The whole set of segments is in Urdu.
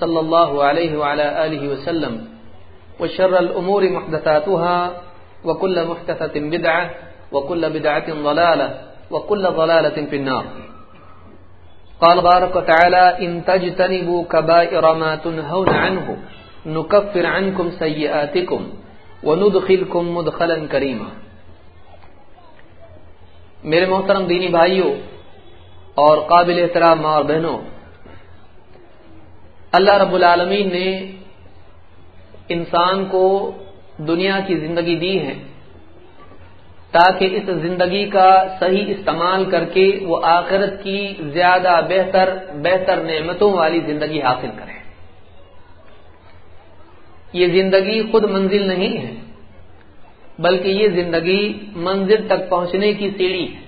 صلى الله عليه وعلى آله وسلم وشر الأمور محدثاتها وكل محدثة بدعة وكل بدعة ضلالة وكل ضلالة في النار. قال بارك وتعالى إن تجتنبوا كبائر ما تنهون عنه نكفر عنكم سيئاتكم وندخلكم مدخلا كريما میرے محترم دینی بھائیوں اور قابل احترام ماں اور بہنوں اللہ رب العالمین نے انسان کو دنیا کی زندگی دی ہے تاکہ اس زندگی کا صحیح استعمال کر کے وہ آخرت کی زیادہ بہتر بہتر نعمتوں والی زندگی حاصل کرے۔ یہ زندگی خود منزل نہیں ہے، بلکہ یہ زندگی منزل تک پہنچنے کی سیڑھی ہے۔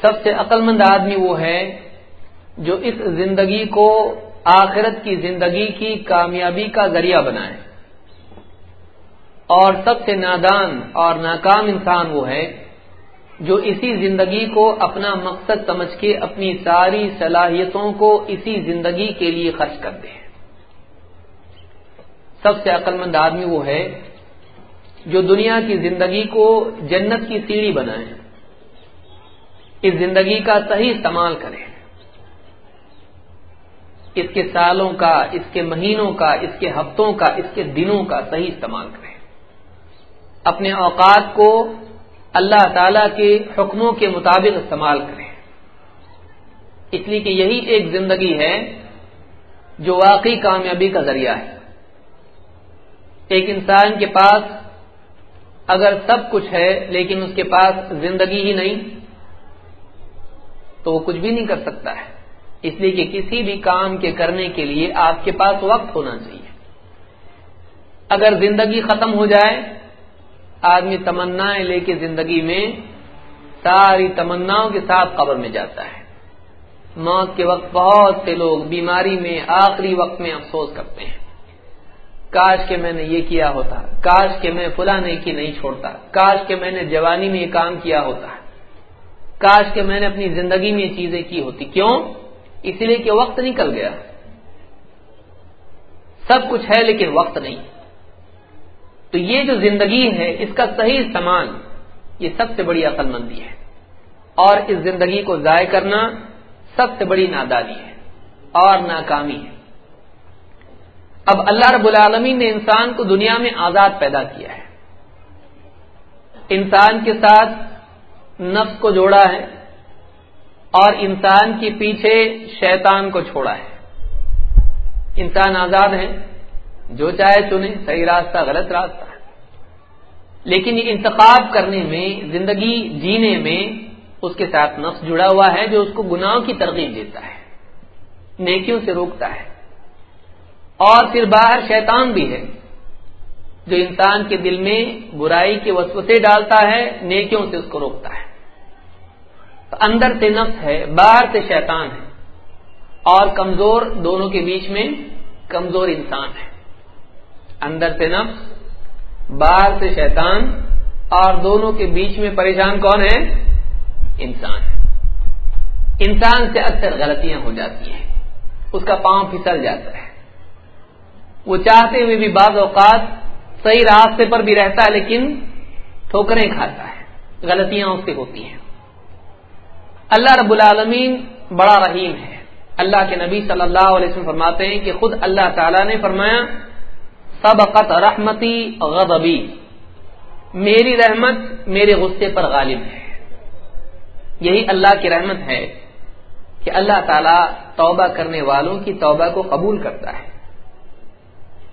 سب سے عقل مند آدمی وہ ہے جو اس زندگی کو آخرت کی زندگی کی کامیابی کا ذریعہ بنائے۔ اور سب سے نادان اور ناکام انسان وہ ہے جو اسی زندگی کو اپنا مقصد سمجھ کے اپنی ساری صلاحیتوں کو اسی زندگی کے لیے خرچ کر دے سب سے عقل مند آدمی وہ ہے جو دنیا کی زندگی کو جنت کی سیڑھی بنائے، اس زندگی کا صحیح استعمال کرے۔ اس کے سالوں کا، اس کے مہینوں کا، اس کے ہفتوں کا، اس کے دنوں کا صحیح استعمال کرے اپنے اوقات کو اللہ تعالی کے حکموں کے مطابق استعمال کریں۔ اس لیے کہ یہی ایک زندگی ہے جو واقعی کامیابی کا ذریعہ ہے۔ ایک انسان کے پاس اگر سب کچھ ہے لیکن اس کے پاس زندگی ہی نہیں، تو وہ کچھ بھی نہیں کر سکتا ہے۔ اس لیے کہ کسی بھی کام کے کرنے کے لیے آپ کے پاس وقت ہونا چاہیے۔ اگر زندگی ختم ہو جائے، آدمی تمنائیں لے کے زندگی میں ساری تمناؤں کے ساتھ قبر میں جاتا ہے۔ موت کے وقت بہت سے لوگ بیماری میں آخری وقت میں افسوس کرتے ہیں۔ کاش کہ میں نے یہ کیا ہوتا، کاش کہ میں فلاں نے کی نہیں چھوڑتا، کاش کہ میں نے جوانی میں یہ کام کیا ہوتا، کاش کہ میں نے اپنی زندگی میں یہ چیزیں کی ہوتی۔ کیوں؟ اس لیے کہ وقت نکل گیا۔ سب کچھ ہے لیکن وقت نہیں۔ تو یہ جو زندگی ہے، اس کا صحیح استعمال یہ سب سے بڑی عقل مندی ہے۔ اور اس زندگی کو ضائع کرنا سب سے بڑی نادانی ہے اور ناکامی ہے۔ اب اللہ رب العالمین نے انسان کو دنیا میں آزاد پیدا کیا ہے۔ انسان کے ساتھ نفس کو جوڑا ہے۔ اور انسان کے پیچھے شیطان کو چھوڑا ہے۔ انسان آزاد ہے جو چاہے چنے، صحیح راستہ، غلط راستہ۔ لیکن یہ انتخاب کرنے میں، زندگی جینے میں اس کے ساتھ نفس جڑا ہوا ہے، جو اس کو گناہوں کی ترغیب دیتا ہے، نیکیوں سے روکتا ہے۔ اور پھر باہر شیطان بھی ہے، جو انسان کے دل میں برائی کے وسوسے ڈالتا ہے، نیکیوں سے اس کو روکتا ہے۔ تو اندر سے نفس ہے، باہر سے شیطان ہے۔ اور کمزور دونوں کے بیچ میں کمزور انسان ہے۔ اندر سے نفس، باہر سے شیطان، اور دونوں کے بیچ میں پریشان کون ہے؟ انسان ہے۔ انسان سے اکثر غلطیاں ہو جاتی ہیں۔ اس کا پاؤں پھسل جاتا ہے۔ وہ چاہتے ہوئے بھی بعض اوقات صحیح راستے پر بھی رہتا ہے، لیکن ٹھوکریں کھاتا ہے۔ غلطیاں اس سے ہوتی ہیں۔ اللہ رب العالمین بڑا رحیم ہے۔ اللہ کے نبی صلی اللہ علیہ وسلم فرماتے ہیں کہ خود اللہ تعالی نے فرمایا، سبقت رحمتی غضبی۔ میری رحمت میرے غصے پر غالب ہے۔ یہی اللہ کی رحمت ہے کہ اللہ تعالی توبہ کرنے والوں کی توبہ کو قبول کرتا ہے۔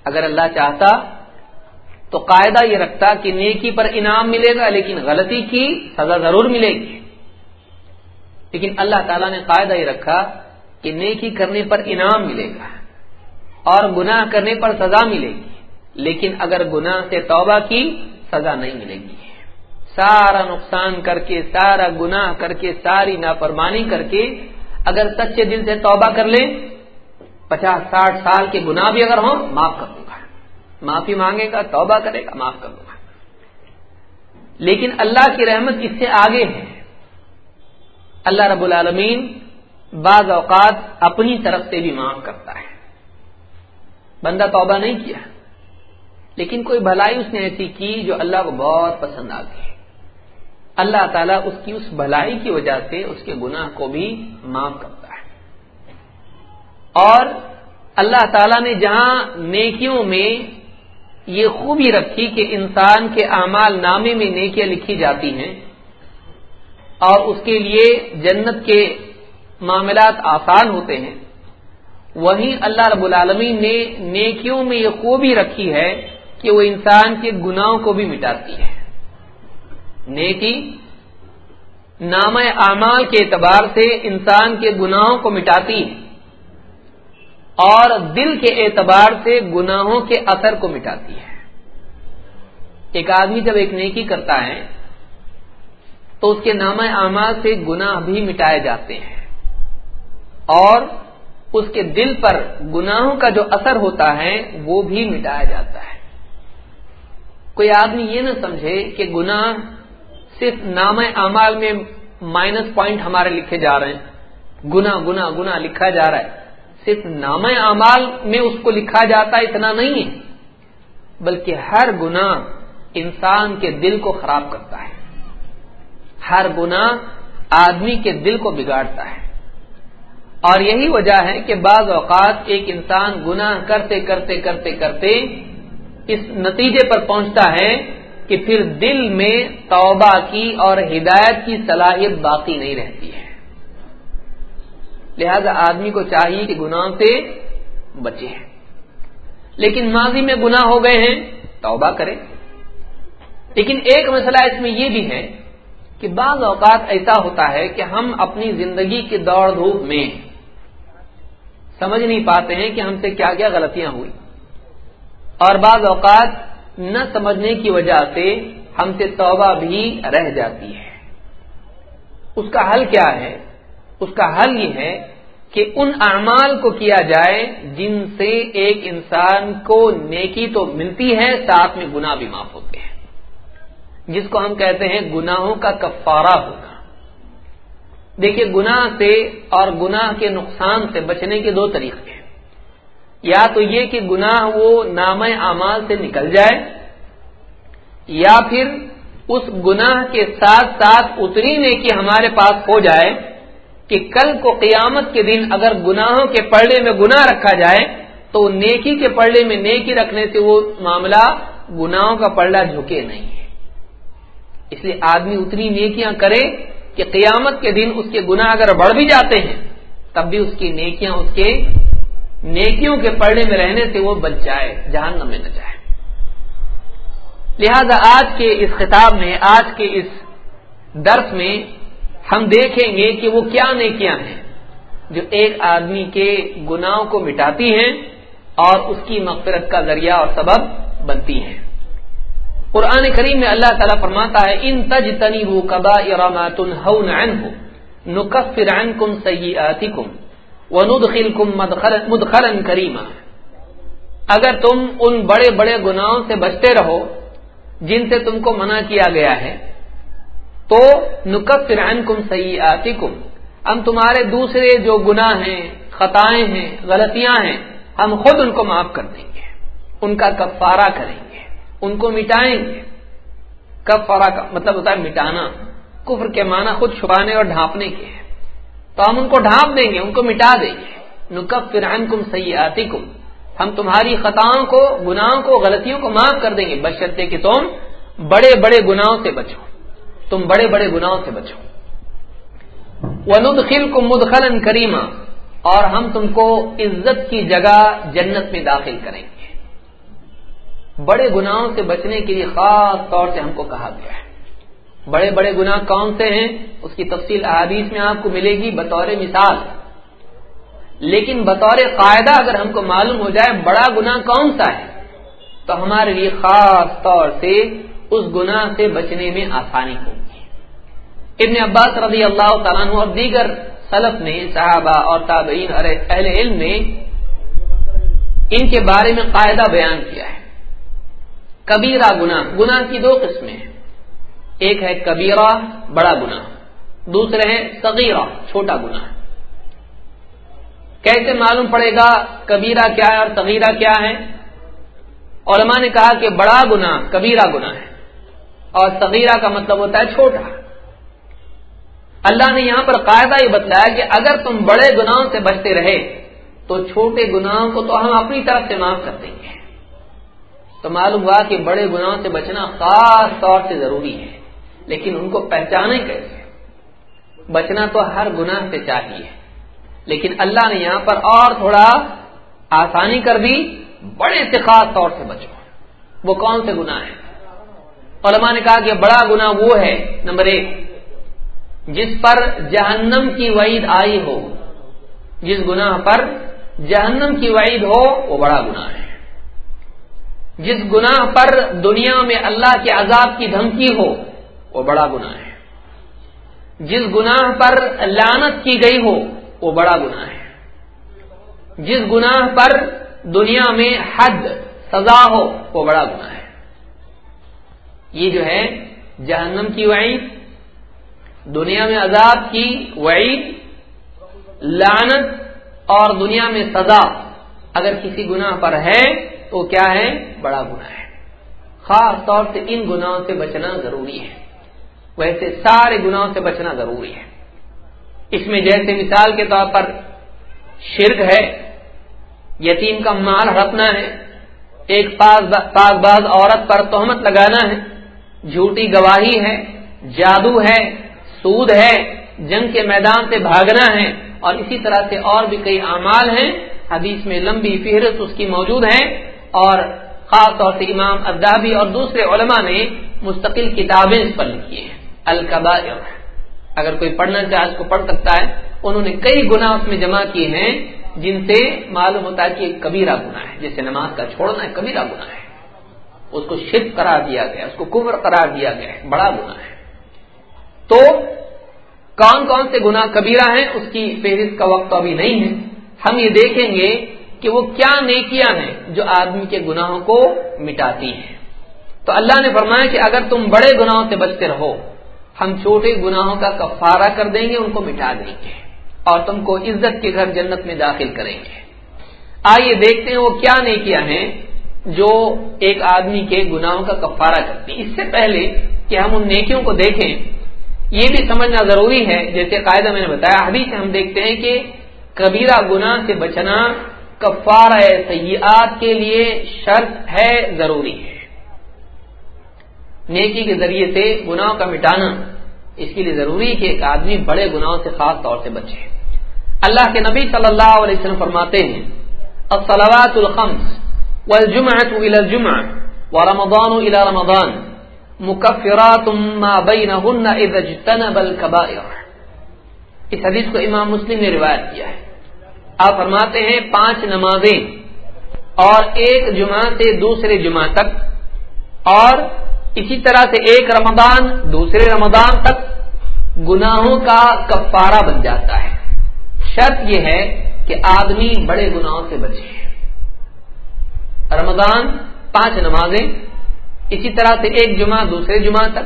اگر اللہ چاہتا تو قاعدہ یہ رکھتا کہ نیکی پر انعام ملے گا، لیکن غلطی کی سزا ضرور ملے گی۔ لیکن اللہ تعالیٰ نے قاعدہ یہ رکھا کہ نیکی کرنے پر انعام ملے گا اور گناہ کرنے پر سزا ملے گی، لیکن اگر گناہ سے توبہ کی سزا نہیں ملے گی۔ سارا نقصان کر کے، سارا گناہ کر کے، ساری نافرمانی کر کے اگر سچے دل سے توبہ کر لے پچاس، ساٹھ سال کے گناہ بھی اگر ہوں، معاف کر دوں گا۔ معافی مانگے گا، توبہ کرے گا، معاف کر دوں گا۔ لیکن اللہ کی رحمت اس سے آگے ہے۔ اللہ رب العالمین بعض اوقات اپنی طرف سے بھی معاف کرتا ہے۔ بندہ توبہ نہیں کیا۔ لیکن کوئی بھلائی اس نے ایسی کی جو اللہ کو بہت پسند آ گئی۔ اللہ تعالیٰ اس کی اس بھلائی کی وجہ سے اس کے گناہ کو بھی معاف کرتا ہے۔ اور اللہ تعالیٰ نے جہاں نیکیوں میں یہ خوبی رکھی کہ انسان کے اعمال نامے میں نیکیاں لکھی جاتی ہیں اور اس کے لیے جنت کے معاملات آسان ہوتے ہیں۔ وہیں اللہ رب العالمین نے نیکیوں میں یہ خوبی رکھی ہے کہ وہ انسان کے گناہوں کو بھی مٹاتی ہے۔ نیکی نام اعمال کے اعتبار سے انسان کے گناہوں کو مٹاتی ہے اور دل کے اعتبار سے گناہوں کے اثر کو مٹاتی ہے۔ ایک آدمی جب ایک نیکی کرتا ہے تو اس کے نام اعمال سے گناہ بھی مٹائے جاتے ہیں۔ اور اس کے دل پر گناہوں کا جو اثر ہوتا ہے، وہ بھی مٹایا جاتا ہے۔ کوئی آدمی یہ نہ سمجھے کہ گناہ صرف نام اعمال میں مائنس پوائنٹ ہمارے لکھے جا رہے ہیں۔ گنا گنا گنا لکھا جا رہا ہے۔ صرف نام اعمال میں اس کو لکھا جاتا اتنا نہیں ہے، بلکہ ہر گنا انسان کے دل کو خراب کرتا ہے۔ ہر گنا آدمی کے دل کو بگاڑتا ہے۔ اور یہی وجہ ہے کہ بعض اوقات ایک انسان گناہ کرتے کرتے کرتے کرتے اس نتیجے پر پہنچتا ہے کہ پھر دل میں توبہ کی اور ہدایت کی صلاحیت باقی نہیں رہتی ہے۔ لہذا آدمی کو چاہیے کہ گناہ سے بچے۔ لیکن ماضی میں گناہ ہو گئے ہیں، توبہ کرے۔ لیکن ایک مسئلہ اس میں یہ بھی ہے کہ بعض اوقات ایسا ہوتا ہے کہ ہم اپنی زندگی کی دوڑ دھوپ میں سمجھ نہیں پاتے ہیں کہ ہم سے کیا کیا غلطیاں ہوئی۔ اور بعض اوقات نہ سمجھنے کی وجہ سے ہم سے توبہ بھی رہ جاتی ہے۔ اس کا حل کیا ہے؟ اس کا حل یہ ہے کہ ان اعمال کو کیا جائے جن سے ایک انسان کو نیکی تو ملتی ہے، ساتھ میں گناہ بھی معاف ہوتے ہیں جس کو ہم کہتے ہیں گناہوں کا کفارہ ہونا۔ دیکھیے، گناہ سے اور گناہ کے نقصان سے بچنے کے دو طریقے ہیں۔ یا تو یہ کہ گناہ وہ نام اعمال سے نکل جائے، یا پھر اس گناہ کے ساتھ ساتھ اتنی نیکی ہمارے پاس ہو جائے کہ کل کو قیامت کے دن اگر گناہوں کے پڑھنے میں گناہ رکھا جائے، تو نیکی کے پڑھنے میں نیکی رکھنے سے وہ معاملہ گناہوں کا پڑھنا جھکے نہیں۔ ہے اس لیے آدمی اتنی نیکیاں کرے کہ قیامت کے دن اس کے گناہ اگر بڑھ بھی جاتے ہیں، تب بھی اس کی نیکیاں اس کے نیکیوں کے پڑھنے میں رہنے سے وہ بچ جائے جہان میں نہ جائے۔ لہذا آج کے اس خطاب میں، آج کے اس درس میں ہم دیکھیں گے کہ وہ کیا نیکیاں ہیں۔ جو ایک آدمی کے گناہوں کو مٹاتی ہیں اور اس کی مغفرت کا ذریعہ اور سبب بنتی ہیں۔ قرآن کریم میں اللہ تعالیٰ فرماتا ہے، ان تج تنی ہو کبا ارامات نقفر عنکم سیئاتکم وندخلکم مدخلا کریما اگر تم ان بڑے بڑے گناہوں سے بچتے رہو جن سے تم کو منع کیا گیا ہے، تو نقف عنکم سیئاتکم۔ ہم تمہارے دوسرے جو گناہ ہیں، خطائیں ہیں، غلطیاں ہیں، ہم خود ان کو معاف کر دیں گے، ان کا کفارہ کریں گے۔ ان کو مٹائیں گے۔ کفارہ کا مطلب ہوتا ہے مٹانا۔ کفر کے معنی خود چھپانے اور ڈھانپنے کے ہیں۔ تو ہم ان کو ڈھانپ دیں گے، ان کو مٹا دیں گے۔ نقف فرحان کم ہم تمہاری خطاؤں کو، گناہوں کو، غلطیوں کو معاف کر دیں گے۔ بشرتے کہ تم بڑے بڑے گناہوں سے بچو۔ تم بڑے بڑے گناہوں سے بچو۔ وندخل کو مدخل کریما اور ہم تم کو عزت کی جگہ جنت میں داخل کریں گے۔ بڑے گناہوں سے بچنے کے لیے خاص طور سے ہم کو کہا گیا ہے۔ بڑے بڑے گناہ کون سے ہیں؟ اس کی تفصیل احادیث میں آپ کو ملے گی، بطور مثال۔ لیکن بطور قاعدہ اگر ہم کو معلوم ہو جائے بڑا گنا کون سا ہے، تو ہمارے لیے خاص طور سے اس گناہ سے بچنے میں آسانی ہوگی۔ ابن عباس رضی اللہ تعالیٰ اور دیگر سلف نے، صحابہ اور تابعین اور اہل علم نے ان کے بارے میں قاعدہ بیان کیا ہے۔ کبیرہ گنا گنا کی دو قسمیں ہیں۔ ایک ہے کبیرہ، بڑا گنا دوسرے ہے صغیرہ، چھوٹا گنا کیسے معلوم پڑے گا کبیرہ کیا ہے اور صغیرہ کیا ہے؟ علماء نے کہا کہ بڑا گنا کبیرہ گنا ہے۔ اور صغیرہ کا مطلب ہوتا ہے چھوٹا۔ اللہ نے یہاں پر قاعدہ یہ بتلایا کہ اگر تم بڑے گناہوں سے بچتے رہے، تو چھوٹے گناہوں کو تو ہم اپنی طرف سے معاف کر دیں گے۔ تو معلوم ہوا کہ بڑے گناہوں سے بچنا خاص طور سے ضروری ہے، لیکن ان کو پہچانے کیسے؟ بچنا تو ہر گناہ سے چاہیے، لیکن اللہ نے یہاں پر اور تھوڑا آسانی کر دی، بڑے سے خاص طور سے بچو۔ وہ کون سے گناہ ہیں؟ علماء نے کہا کہ بڑا گناہ وہ ہے، نمبر ایک، جس پر جہنم کی وعید آئی ہو۔ جس گناہ پر جہنم کی وعید ہو، وہ بڑا گناہ ہے۔ جس گناہ پر دنیا میں اللہ کے عذاب کی دھمکی ہو، وہ بڑا گناہ ہے۔ جس گناہ پر لانت کی گئی ہو، وہ بڑا گناہ ہے۔ جس گناہ پر دنیا میں حد، سزا ہو، وہ بڑا گناہ ہے۔ یہ جو ہے، جہنم کی وعید، دنیا میں عذاب کی وعید، لعنت اور دنیا میں سزا۔ اگر کسی گناہ پر ہے تو کیا ہے؟ بڑا گناہ ہے۔ خاص طور سے ان گناہوں سے بچنا ضروری ہے۔ ویسے سارے گناہوں سے بچنا ضروری ہے۔ اس میں جیسے مثال کے طور پر شرک ہے، یتیم کا مال ہڑپنا ہے، ایک پاک باز عورت پر تہمت لگانا ہے، جھوٹی گواہی ہے، جادو ہے، سود ہے، جنگ کے میدان سے بھاگنا ہے، اور اسی طرح سے اور بھی کئی اعمال ہیں۔ حدیث میں لمبی فہرست اس کی موجود ہے اور خاص طور سے امام ادابی اور دوسرے علماء نے مستقل کتابیں اس پر لکھی ہیں القبا اگر کوئی پڑھنا چاہے، اس کو پڑھ سکتا ہے۔ انہوں نے کئی گنا اس میں جمع کیے ہیں، جن سے معلوم ہوتا ہے کہ کبیرہ گنا ہے جیسے نماز کا چھوڑنا ہے کبیرہ گنا ہے۔ اس کو شرک قرار دیا گیا، اس کو کمر قرار دیا گیا ہے، بڑا گنا ہے۔ تو کون کون سے گنا کبیرہ ہیں، اس کی فہرست کا وقت ابھی نہیں ہے۔ ہم یہ دیکھیں گے کہ وہ کیا نیکیاں ہیں جو آدمی کے گناہوں کو مٹاتی ہیں۔ تو اللہ نے فرمایا کہ اگر تم بڑے گناہوں سے بچتے رہو، ہم چھوٹے گناہوں کا کفارہ کر دیں گے، ان کو مٹا دیں گے اور تم کو عزت کے گھر جنت میں داخل کریں گے۔ آئیے دیکھتے ہیں وہ کیا نیکیاں ہیں جو ایک آدمی کے گناہوں کا کفارہ کرتی اس سے پہلے کہ ہم ان نیکیوں کو دیکھیں، یہ بھی سمجھنا ضروری ہے۔ جیسے قاعدہ میں نے بتایا ابھی سے ہم دیکھتے ہیں کہ کبیرہ گناہ سے بچنا کفارہ سیاحت کے لیے شرط ہے، ضروری ہے۔ نیکی کے ذریعے سے گناہوں کا مٹانا اس کے لیے ضروری ہے کہ ایک آدمی بڑے گناہوں سے خاص طور سے بچے۔ اللہ کے نبی صلی اللہ علیہ وسلم فرماتے ہیں، الصلوات الخمس والجمعة الى الجمعة ورمضان الى رمضان مكفرات ما بينهن اذا اجتنب الكبائر اس حدیث کو امام مسلم نے روایت کیا ہے۔ آپ فرماتے ہیں پانچ نمازیں اور ایک جمعہ سے دوسرے جمعہ تک اور اسی طرح سے ایک رمضان دوسرے رمضان تک گناہوں کا کفارہ بن جاتا ہے۔ شرط یہ ہے کہ آدمی بڑے گناہوں سے بچے۔ رمضان پانچ نمازیں، اسی طرح سے ایک جمعہ دوسرے جمعہ تک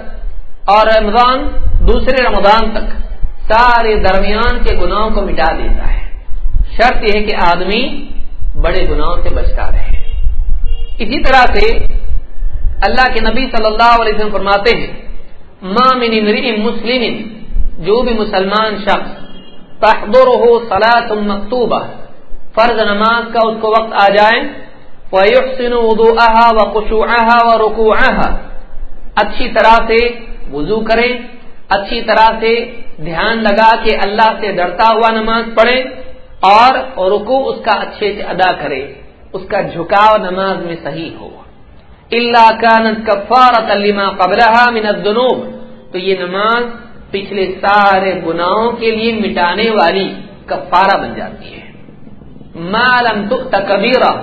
اور رمضان دوسرے رمضان تک سارے درمیان کے گناہوں کو مٹا دیتا ہے۔ شرط یہ ہے کہ آدمی بڑے گناہوں سے بچتا رہے۔ اسی طرح سے اللہ کے نبی صلی اللہ علیہ وسلم فرماتے ہیں ماں من مسلم، جو بھی مسلمان شخص تحضر ہو سلاۃ مکتوبہ، فرض نماز کا اس کو وقت آ جائے فَيُحْسِنُ وُضُوءَهَا وَقُشُوعَهَا وَرُكُوعَهَا اچھی طرح سے وضو کرے، اچھی طرح سے دھیان لگا کے اللہ سے ڈرتا ہوا نماز پڑھے۔ اور رکو اس کا اچھے سے ادا کرے، اس کا جھکاؤ نماز میں صحیح ہو۔ اللہ کانت کفارت علیما قبلہ من الذنوب۔ تو یہ نماز پچھلے سارے گناہوں کے لیے مٹانے والی کفارہ بن جاتی ہے۔ مالم تخت کبیرا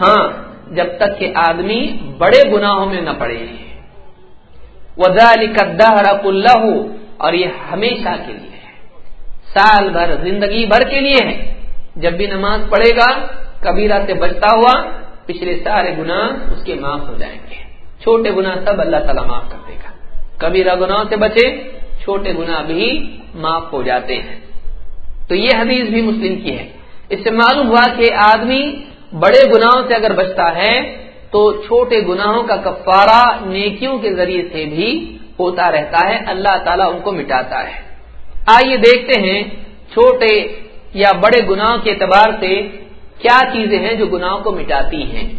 ہاں جب تک کہ آدمی بڑے گناہوں میں نہ پڑے۔ وزال اللہ اور یہ ہمیشہ کے لیے۔ سال بھر زندگی بھر کے لیے ہے جب بھی نماز پڑھے گا، کبیرہ سے بچتا ہوا پچھلے سارے گناہ اس کے معاف ہو جائیں گے۔ چھوٹے گناہ سب اللہ تعالیٰ معاف کر دے گا۔ کبیرہ گناہ سے بچے، چھوٹے گناہ بھی معاف ہو جاتے ہیں۔ تو یہ حدیث بھی مسلم کی ہے۔ اس سے معلوم ہوا کہ آدمی بڑے گناہوں سے اگر بچتا ہے، تو چھوٹے گناہوں کا کفارہ نیکیوں کے ذریعے سے بھی ہوتا رہتا ہے۔ اللہ تعالیٰ ان کو مٹاتا ہے۔ آئیے دیکھتے ہیں چھوٹے یا بڑے گناہوں کے اعتبار سے کیا چیزیں ہیں جو گناہوں کو مٹاتی ہیں۔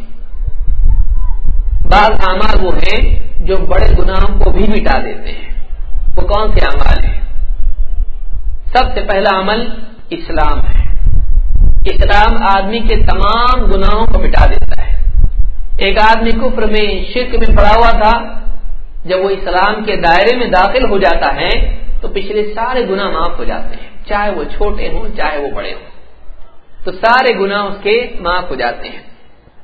بعض اعمال وہ ہیں جو بڑے گناہوں کو بھی مٹا دیتے ہیں۔ وہ کون سے اعمال ہیں؟ سب سے پہلا عمل اسلام ہے۔ اسلام آدمی کے تمام گناہوں کو مٹا دیتا ہے۔ ایک آدمی کفر میں، شرک میں پڑا ہوا تھا، جب وہ اسلام کے دائرے میں داخل ہو جاتا ہے تو پچھلے سارے گناہ معاف ہو جاتے ہیں۔ چاہے وہ چھوٹے ہوں، چاہے وہ بڑے ہوں۔ تو سارے گناہ اس کے معاف ہو جاتے ہیں۔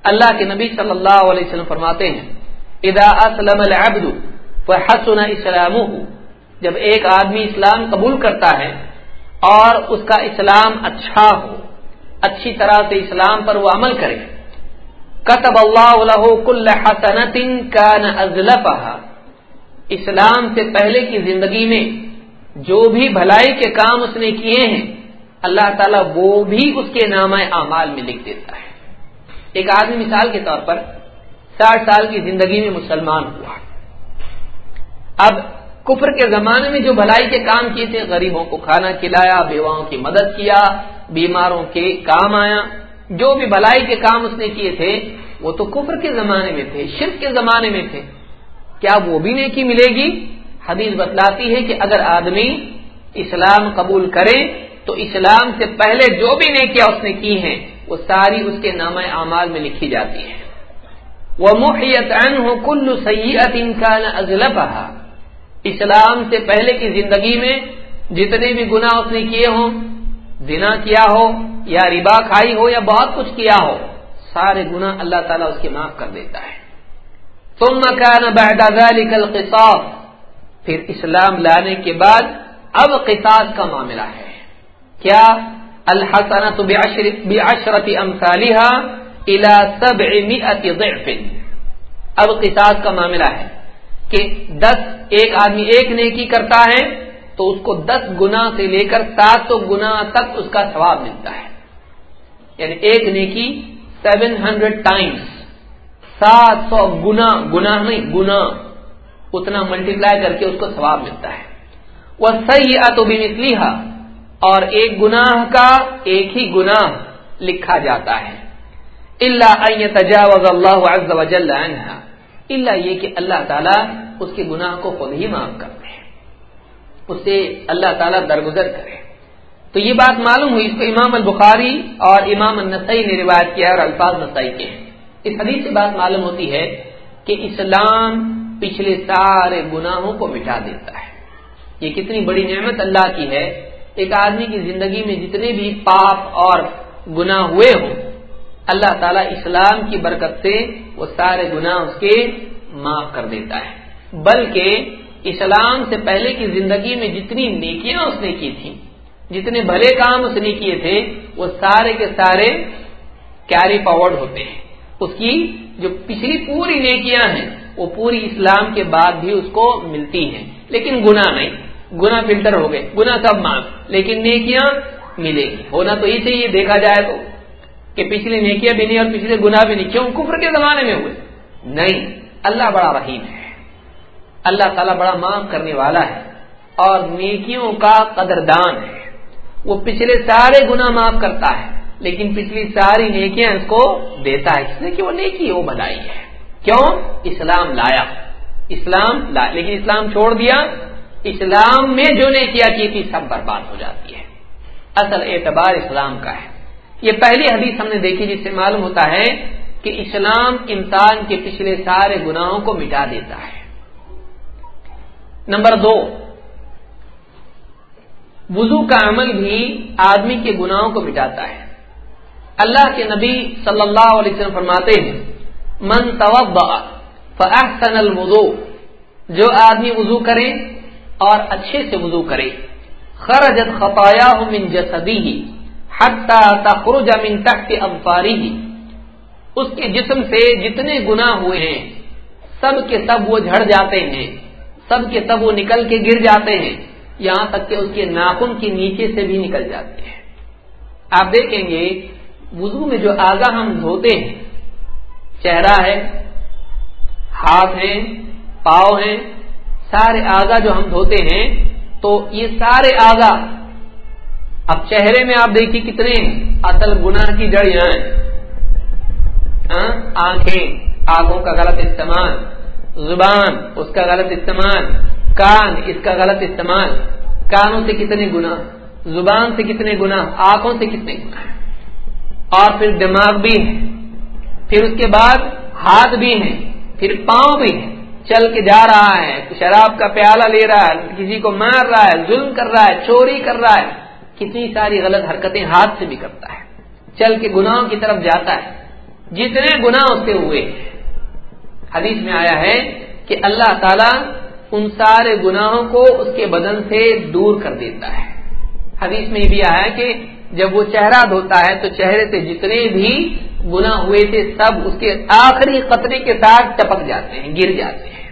اللہ کے نبی صلی اللہ علیہ وسلم فرماتے ہیں ادا اسلم العبد فحسن اسلامه. جب ایک آدمی اسلام قبول کرتا ہے اور اس کا اسلام اچھا ہو، اچھی طرح سے اسلام پر وہ عمل کرے، کتب اللہ له كل حسنت كان ازلفها۔ اسلام سے پہلے کی زندگی میں جو بھی بھلائی کے کام اس نے کیے ہیں، اللہ تعالیٰ وہ بھی اس کے نام اعمال میں لکھ دیتا ہے۔ ایک آدمی مثال کے طور پر ساٹھ سال کی زندگی میں مسلمان ہوا۔ اب کفر کے زمانے میں جو بھلائی کے کام کیے تھے، غریبوں کو کھانا کھلایا، بیواؤں کی مدد کیا، بیماروں کے کام آیا، جو بھی بھلائی کے کام اس نے کیے تھے، وہ تو کفر کے زمانے میں تھے، شرک کے زمانے میں تھے۔ کیا وہ بھی نیکی ملے گی؟ حدیث بتلاتی ہے کہ اگر آدمی اسلام قبول کرے تو اسلام سے پہلے جو بھی نیکیاں اس نے کی ہیں، وہ ساری اس کے نام اعمال میں لکھی جاتی ہیں۔ وہ محیط کل سید انکان ازلب اسلام سے پہلے کی زندگی میں جتنے بھی گناہ اس نے کیے ہوں، زنا کیا ہو، یا ربا کھائی ہو، یا بہت کچھ کیا ہو، سارے گناہ اللہ تعالیٰ اس کے معاف کر دیتا ہے۔ ثم كان بعد ذلك القصاص۔ پھر اسلام لانے کے بعد اب قصاص کا معاملہ ہے۔ کیا؟ الحسنت بعشرت امثالها الى سبعمائة ضعف۔ اب قصاص کا معاملہ ہے کہ دس ایک آدمی ایک نیکی کرتا ہے تو اس کو دس گنا سے لے کر سات سو گنا تک اس کا ثواب ملتا ہے۔ یعنی ایک نیکی سیون ہنڈریڈ ٹائمس سات سو گنا گنا نہیں گنا اتنا ملٹیپلائی کر کے اس کو ثواب ملتا ہے۔ وہ صحیح تو بھی اور ایک گناہ کا ایک ہی گناہ لکھا جاتا ہے۔ اللہ تجاوز اللہ عز وجل عنہ اللہ یہ کہ اللہ تعالیٰ اس کے گناہ کو خود ہی معاف کرتے ہیں۔ اسے اللہ تعالیٰ درگزر کرے۔ تو یہ بات معلوم ہوئی، اس کو امام البخاری اور امام النسائی نے روایت کیا اور الفاظ نسائی کے ہیں۔ اس حدیث سے بات معلوم ہوتی ہے کہ اسلام پچھلے سارے گناہوں کو مٹا دیتا ہے۔ یہ کتنی بڑی نعمت اللہ کی ہے۔ ایک آدمی کی زندگی میں جتنے بھی پاپ اور گناہ ہوئے ہوں، اللہ تعالیٰ اسلام کی برکت سے وہ سارے گناہ اس کے معاف کر دیتا ہے۔ بلکہ اسلام سے پہلے کی زندگی میں جتنی نیکیاں اس نے کی تھیں، جتنے بھلے کام اس نے کیے تھے، وہ سارے کے سارے کیری پاورڈ ہوتے ہیں۔ اس کی جو پچھلی پوری نیکیاں ہیں وہ پوری اسلام کے بعد بھی اس کو ملتی ہیں۔ لیکن گنا نہیں۔ گنا فلٹر ہو گئے۔ گنا سب مان لیکن نیکیاں ملے گی ہونا تو یہ چاہیے، دیکھا جائے تو۔ کہ پچھلی نیکیاں بھی نہیں اور پچھلے گنا بھی نہیں۔ کیوں؟ کفر کے زمانے میں ہوئے۔ نہیں، اللہ بڑا رحیم ہے۔ اللہ تعالیٰ بڑا معاف کرنے والا ہے۔ اور نیکیوں کا قدردان ہے۔ وہ پچھلے سارے گنا معاف کرتا ہے، لیکن پچھلی ساری نیکیاں اس کو دیتا ہے۔ اس لیے کہ وہ نیکی وہ بنائی ہے۔ کیوں؟ اسلام لایا۔ اسلام لایا لیکن اسلام چھوڑ دیا۔ اسلام میں جو نیکیاں کی تھی، سب برباد ہو جاتی ہے۔ اصل اعتبار اسلام کا ہے۔ یہ پہلی حدیث ہم نے دیکھی جس سے معلوم ہوتا ہے کہ اسلام انسان کے پچھلے سارے گناہوں کو مٹا دیتا ہے۔ نمبر دو، وضو کا عمل بھی آدمی کے گناہوں کو مٹاتا ہے۔ اللہ کے نبی صلی اللہ علیہ وسلم فرماتے ہیں من فاحسن الوضوء، جو آدمی وضو کرے اور اچھے سے وضو کرے، خرجت خطایا من جسدی حتى تخرج من تحت اظفاره اس کے جسم سے جتنے گناہ ہوئے ہیں، سب کے سب وہ جھڑ جاتے ہیں، سب کے سب وہ نکل کے گر جاتے ہیں۔ یہاں تک کہ اس کے ناخن کے نیچے سے بھی نکل جاتے ہیں۔ آپ دیکھیں گے، وضو میں جو آگا ہم دھوتے ہیں چہرہ ہے، ہاتھ ہیں پاؤ ہیں، سارے آگا جو ہم دھوتے ہیں، تو یہ سارے آگا اب چہرے میں آپ دیکھیے کتنے اصل گناہ کی جڑ یہاں آنکھیں، آنکھوں کا غلط استعمال، زبان، اس کا غلط استعمال، کان، اس کا غلط استعمال۔ کانوں سے کتنے گنا زبان سے کتنے گنا آنکھوں سے کتنے گنا اور پھر دماغ بھی ہے۔ پھر اس کے بعد ہاتھ بھی ہیں، پھر پاؤں بھی ہے چل کے جا رہا ہے، شراب کا پیالہ لے رہا ہے، کسی کو مار رہا ہے، ظلم کر رہا ہے، چوری کر رہا ہے۔ کتنی ساری غلط حرکتیں ہاتھ سے بھی کرتا ہے۔ چل کے گناہوں کی طرف جاتا ہے۔ جتنے گنا اس سے ہوئے حدیث میں آیا ہے کہ اللہ تعالی ان سارے گناہوں کو اس کے بدن سے دور کر دیتا ہے۔ حدیث میں یہ بھی آیا کہ جب وہ چہرہ دھوتا ہے تو چہرے سے جتنے بھی گنا ہوئے تھے سب اس کے آخری قطرے کے ساتھ ٹپک جاتے ہیں، گر جاتے ہیں۔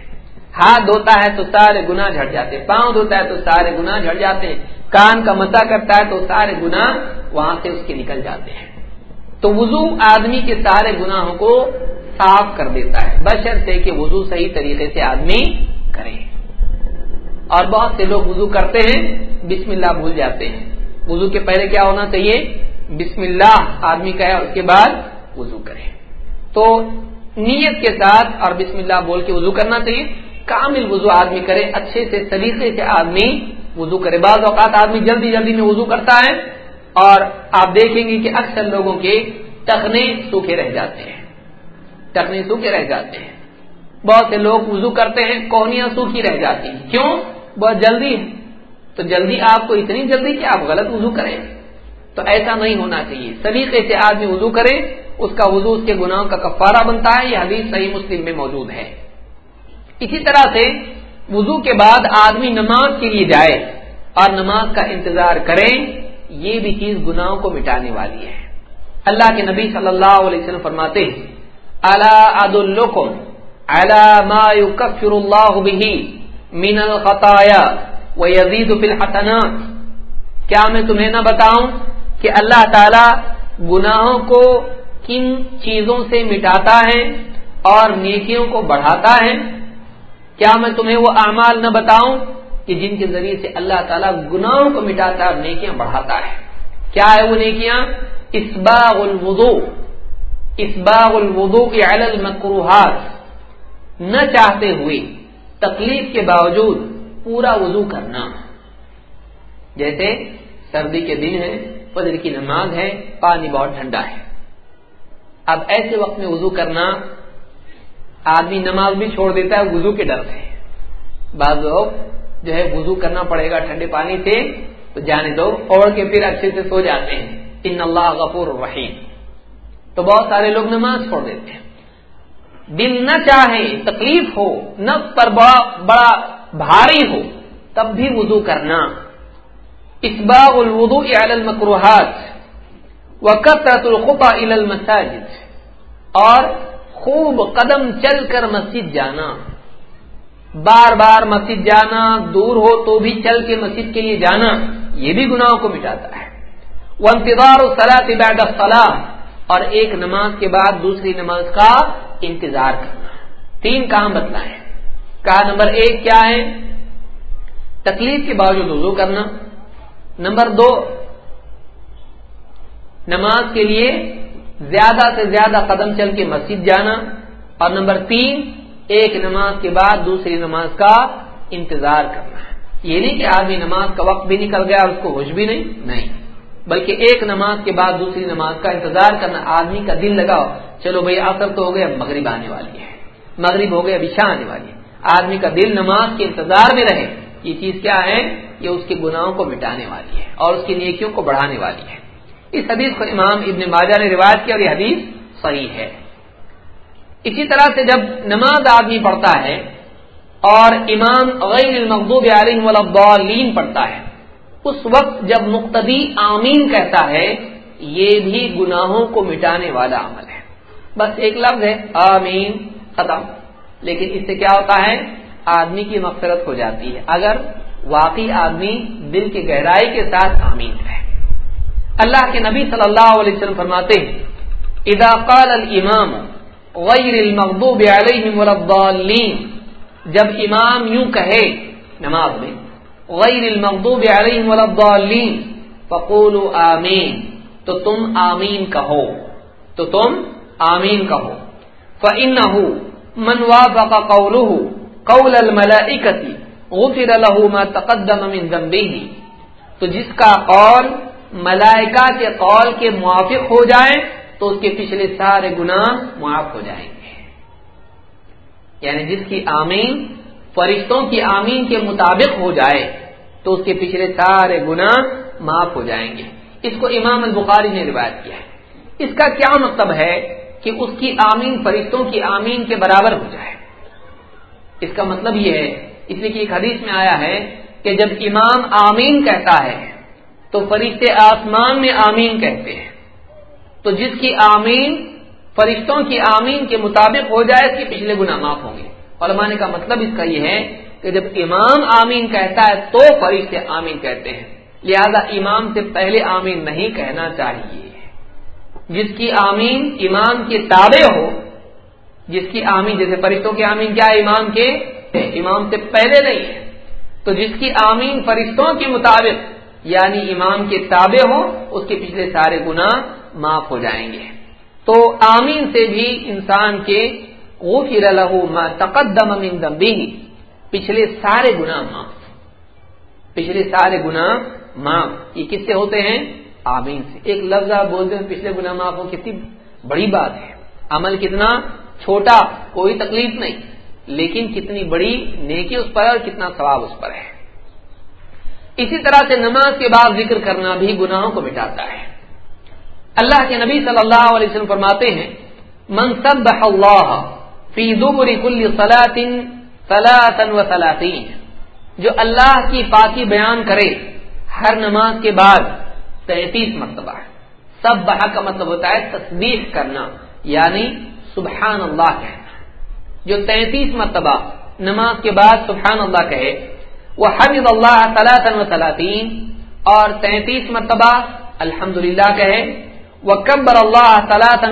ہاتھ دھوتا ہے تو سارے گنا جھڑ جاتے ہیں، پاؤں دھوتا ہے تو سارے گنا جھڑ جاتے ہیں، کان کا مسا کرتا ہے تو سارے گنا وہاں سے اس کے نکل جاتے ہیں۔ تو وضو آدمی کے سارے گناہوں کو صاف کر دیتا ہے۔ بشر سے کہ وضو صحیح طریقے سے آدمی کرے۔ اور بہت سے لوگ وضو کرتے ہیں، بسم اللہ بھول جاتے ہیں۔ وضو کے پہلے کیا ہونا چاہیے؟ بسم اللہ، آدمی کا اس کے بعد وضو کرے۔ تو نیت کے ساتھ اور بسم اللہ بول کے وضو کرنا چاہیے۔ کامل وضو آدمی کرے، اچھے سے، طریقے سے آدمی وضو کرے۔ بعض اوقات آدمی جلدی جلدی میں وضو کرتا ہے اور آپ دیکھیں گے کہ اکثر لوگوں کے ٹکنے سوکھے رہ جاتے ہیں۔ ٹکنے سوکھے رہ جاتے ہیں۔ بہت سے لوگ وضو کرتے ہیں کوہنیاں سوکھی رہ جاتی ہیں۔ کیوں؟ بہت جلدی ہے تو جلدی آپ کو اتنی جلدی کہ آپ غلط وضو کریں۔ تو ایسا نہیں ہونا چاہیے۔ سلیقے سے آدمی وضو کرے، اس کا وضو اس کے گناہوں کا کفارہ بنتا ہے۔ یہ حدیث صحیح مسلم میں موجود ہے۔ اسی طرح سے وضو کے بعد آدمی نماز کے لیے جائے اور نماز کا انتظار کریں یہ بھی چیز گناہوں کو مٹانے والی ہے۔ اللہ کے نبی صلی اللہ علیہ وسلم فرماتے ہیں من الخطایا ويزيد في الحسنات۔ کیا میں تمہیں نہ بتاؤں کہ اللہ تعالی گناہوں کو کن چیزوں سے مٹاتا ہے اور نیکیوں کو بڑھاتا ہے؟ کیا میں تمہیں وہ اعمال نہ بتاؤں کہ جن کے ذریعے سے اللہ تعالیٰ گناہوں کو مٹاتا ہے اور نیکیاں بڑھاتا ہے؟ کیا ہے وہ نیکیاں؟ اسباغ الوضو اسباغ الوضو کے المکروحات نہ چاہتے ہوئے، تکلیف کے باوجود پورا وضو کرنا۔ جیسے سردی کے دن ہے، فجر کی نماز ہے، پانی بہت ٹھنڈا ہے۔ اب ایسے وقت میں وضو کرنا، آدمی نماز بھی چھوڑ دیتا ہے، وضو کے ڈر سے بعض لوگ جو ہے، وضو کرنا پڑے گا ٹھنڈے پانی سے، تو جانے دو اوڑھ کے پھر اچھے سے سو جاتے ہیں۔ ان اللہ غفور رحیم۔ تو بہت سارے لوگ نماز چھوڑ دیتے ہیں۔ دل نہ چاہے، تکلیف ہو، نفس پر بڑا بڑا بھاری ہو، تب بھی وضو کرنا۔ اسباغ الوضوء علی المکروحات وکثرت الخطا الى المساجد، اور خوب قدم چل کر مسجد جانا۔ بار بار مسجد جانا، دور ہو تو بھی چل کے مسجد کے لیے جانا، یہ بھی گناہوں کو مٹاتا ہے۔ وہ انتظار الصلاۃ بعد الصلاۃ اور ایک نماز کے بعد دوسری نماز کا انتظار کرنا۔ تین کام بتلائے۔ کہا نمبر ایک کیا ہے؟ تکلیف کے باوجود وضو کرنا۔ نمبر دو نماز کے لیے زیادہ سے زیادہ قدم چل کے مسجد جانا۔ اور نمبر تین ایک نماز کے بعد دوسری نماز کا انتظار کرنا۔ یہ نہیں کہ آدمی نماز کا وقت بھی نکل گیا اور اس کو ہوش بھی نہیں۔ نہیں۔ بلکہ ایک نماز کے بعد دوسری نماز کا انتظار کرنا۔ آدمی کا دل لگاؤ چلو بھائی آسر تو ہو گیا مغرب آنے والی ہے۔ مغرب ہو گیا بچھا آنے والی ہے۔ آدمی کا دل نماز کے انتظار میں رہے، یہ چیز کیا ہے؟ یہ اس کے گناہوں کو مٹانے والی ہے اور اس کی نیکیوں کو بڑھانے والی ہے۔ اس حدیث کو امام ابن ماجہ نے روایت کیا اور یہ حدیث صحیح ہے۔ اسی طرح سے جب نماز آدمی پڑھتا ہے اور امام غیر المقوب علیہ والین پڑھتا ہے، اس وقت جب مقتدی آمین کہتا ہے، یہ بھی گناہوں کو مٹانے والا عمل ہے۔ بس ایک لفظ ہے، آمین، ختم۔ لیکن اس سے کیا ہوتا ہے؟ آدمی کی مقصرت ہو جاتی ہے۔ اگر واقعی آدمی دل کی گہرائی کے ساتھ آمین ہے۔ اللہ کے نبی صلی اللہ علیہ وسلم فرماتے ہیں، اذا قال الامام غیر المغضوب علیہم والضالین جب امام یوں کہے نماز میں، غیر المغضوب علیہم والضالین فقولوا آمین۔ تو تم آمین کہو۔ تو تم آمین کہو۔ فَإِنَّهُ مَنْ وَافَقَ قَوْلُهُ قَوْلَ الْمَلَائِكَةِ غفر له ما تقدم من ذنبه۔ تو جس کا قول ملائکہ کے قول کے موافق ہو جائے، تو اس کے پچھلے سارے گناہ معاف ہو جائیں گے۔ یعنی جس کی آمین، فرشتوں کی آمین کے مطابق ہو جائے، تو اس کے پچھلے سارے گناہ معاف ہو جائیں گے۔ اس کو امام البخاری نے روایت کیا ہے۔ اس کا کیا مطلب ہے؟ کہ اس کی آمین فرشتوں کی آمین کے برابر ہو جائے۔ اس کا مطلب یہ ہے، اس لیے کہ ایک حدیث میں آیا ہے کہ جب امام آمین کہتا ہے، تو فرشتے آسمان میں آمین کہتے ہیں۔ تو جس کی آمین فرشتوں کی آمین کے مطابق ہو جائے، اس کے پچھلے گنا معاف ہوں گے۔ علماء کا مطلب اس کا یہ ہے کہ جب امام آمین کہتا ہے، تو فرشتے آمین کہتے ہیں۔ لہذا امام سے پہلے آمین نہیں کہنا چاہیے۔ جس کی آمین امام کے تابع ہو، جس کی آمین، جیسے فرشتوں کی آمین، کیا ہے امام کے؟ امام سے پہلے نہیں ہے۔ تو جس کی آمین فرشتوں کے مطابق یعنی امام کے تابع ہو، اس کے پچھلے سارے گنا معاف ہو جائیں گے۔ تو آمین سے بھی انسان کے غفر له ما تقدم من ذنبه، پچھلے سارے گنا معاف۔ پچھلے سارے گنا معاف۔ یہ کس سے ہوتے ہیں؟ آمین سے۔ ایک لفظ آپ بولتے ہیں، پچھلے گنا معاف ہو کتنی بڑی بات ہے۔ عمل کتنا چھوٹا، کوئی تکلیف نہیں، لیکن کتنی بڑی نیکی اس پر ہے اور کتنا ثواب اس پر ہے۔ اسی طرح سے نماز کے بعد ذکر کرنا بھی گناہوں کو مٹاتا ہے۔ اللہ کے نبی صلی اللہ علیہ وسلم فرماتے ہیں، من سبح اللہ فی دبر کل صلاة و سلاطین جو اللہ کی پاکی بیان کرے، ہر نماز کے بعد تینتیس مرتبہ سب بہا کا مطلب ہوتا ہے تصدیق کرنا یعنی سبحان اللہ کہنا۔ جو تینتیس مرتبہ نماز کے بعد سبحان اللہ کہے، وہ حمد اللہ و سلاطین، اور تینتیس مرتبہ الحمد للہ کہے، وہ کبر اللہ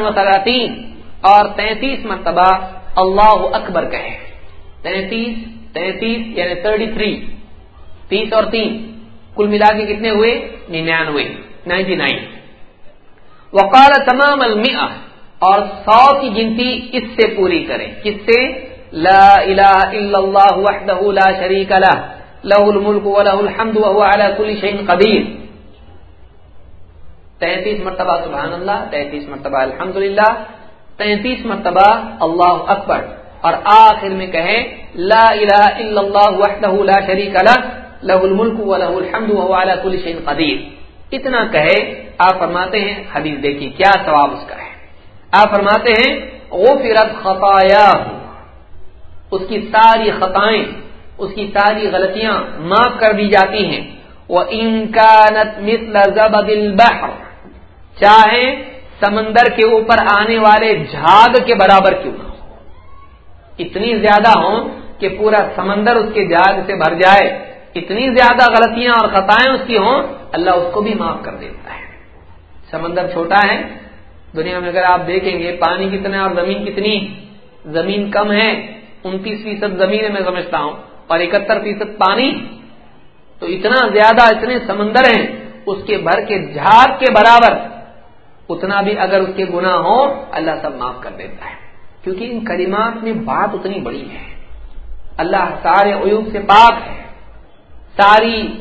و سلاطین، اور تینتیس مرتبہ اللہ اکبر کہے۔ تینتیس تینتیس یعنی تھرٹی تھری، تیس اور تین، کل ملا کے کتنے ہوئے؟ ننانوے۔ Ninety nine. وقال تمام المیا اور سو کی گنتی اس سے پوری کریں۔ کس سے؟ لا الہ الا اللہ وحدہ لا شریک لہ۔ لہ الملک و لہ الحمد وهو على كل شيء قدیر۔ تینتیس مرتبہ سبحان اللہ، تینتیس مرتبہ الحمد للہ تینتیس مرتبہ اللہ اکبر۔ اور آخر میں کہیں، لا الہ الا اللہ وحدہ لا شریک لہ۔ لہ الملک و لہ الحمد وهو على كل شيء قدیر۔ اتنا کہے، آپ فرماتے ہیں، حدیث دیکھیے کیا ثواب اس کا ہے۔ آپ فرماتے ہیں، غفرت خطایا اس کی ساری خطائیں، اس کی ساری غلطیاں معاف کر دی جاتی ہیں۔ وہ انکانت مثل زبد البحر۔ چاہے سمندر کے اوپر آنے والے جھاگ کے برابر کیوں نہ ہو۔ اتنی زیادہ ہوں کہ پورا سمندر اس کے جھاگ سے بھر جائے۔ اتنی زیادہ غلطیاں اور خطائیں اس کی ہوں، اللہ اس کو بھی معاف کر دیتا ہے۔ سمندر چھوٹا ہے، دنیا میں اگر آپ دیکھیں گے، پانی کتنا اور زمین کتنی، زمین کم ہے۔ انتیس فیصد زمین میں سمجھتا ہوں۔ اور اکہتر فیصد پانی۔ تو اتنا زیادہ اتنے سمندر ہیں، اس کے بھر کے جھاگ کے برابر اتنا بھی اگر اس کے گنا ہو اللہ سب معاف کر دیتا ہے۔ کیونکہ ان کریمات میں بات اتنی بڑی ہے۔ اللہ سارے عیوب سے پاک ہے۔ ساری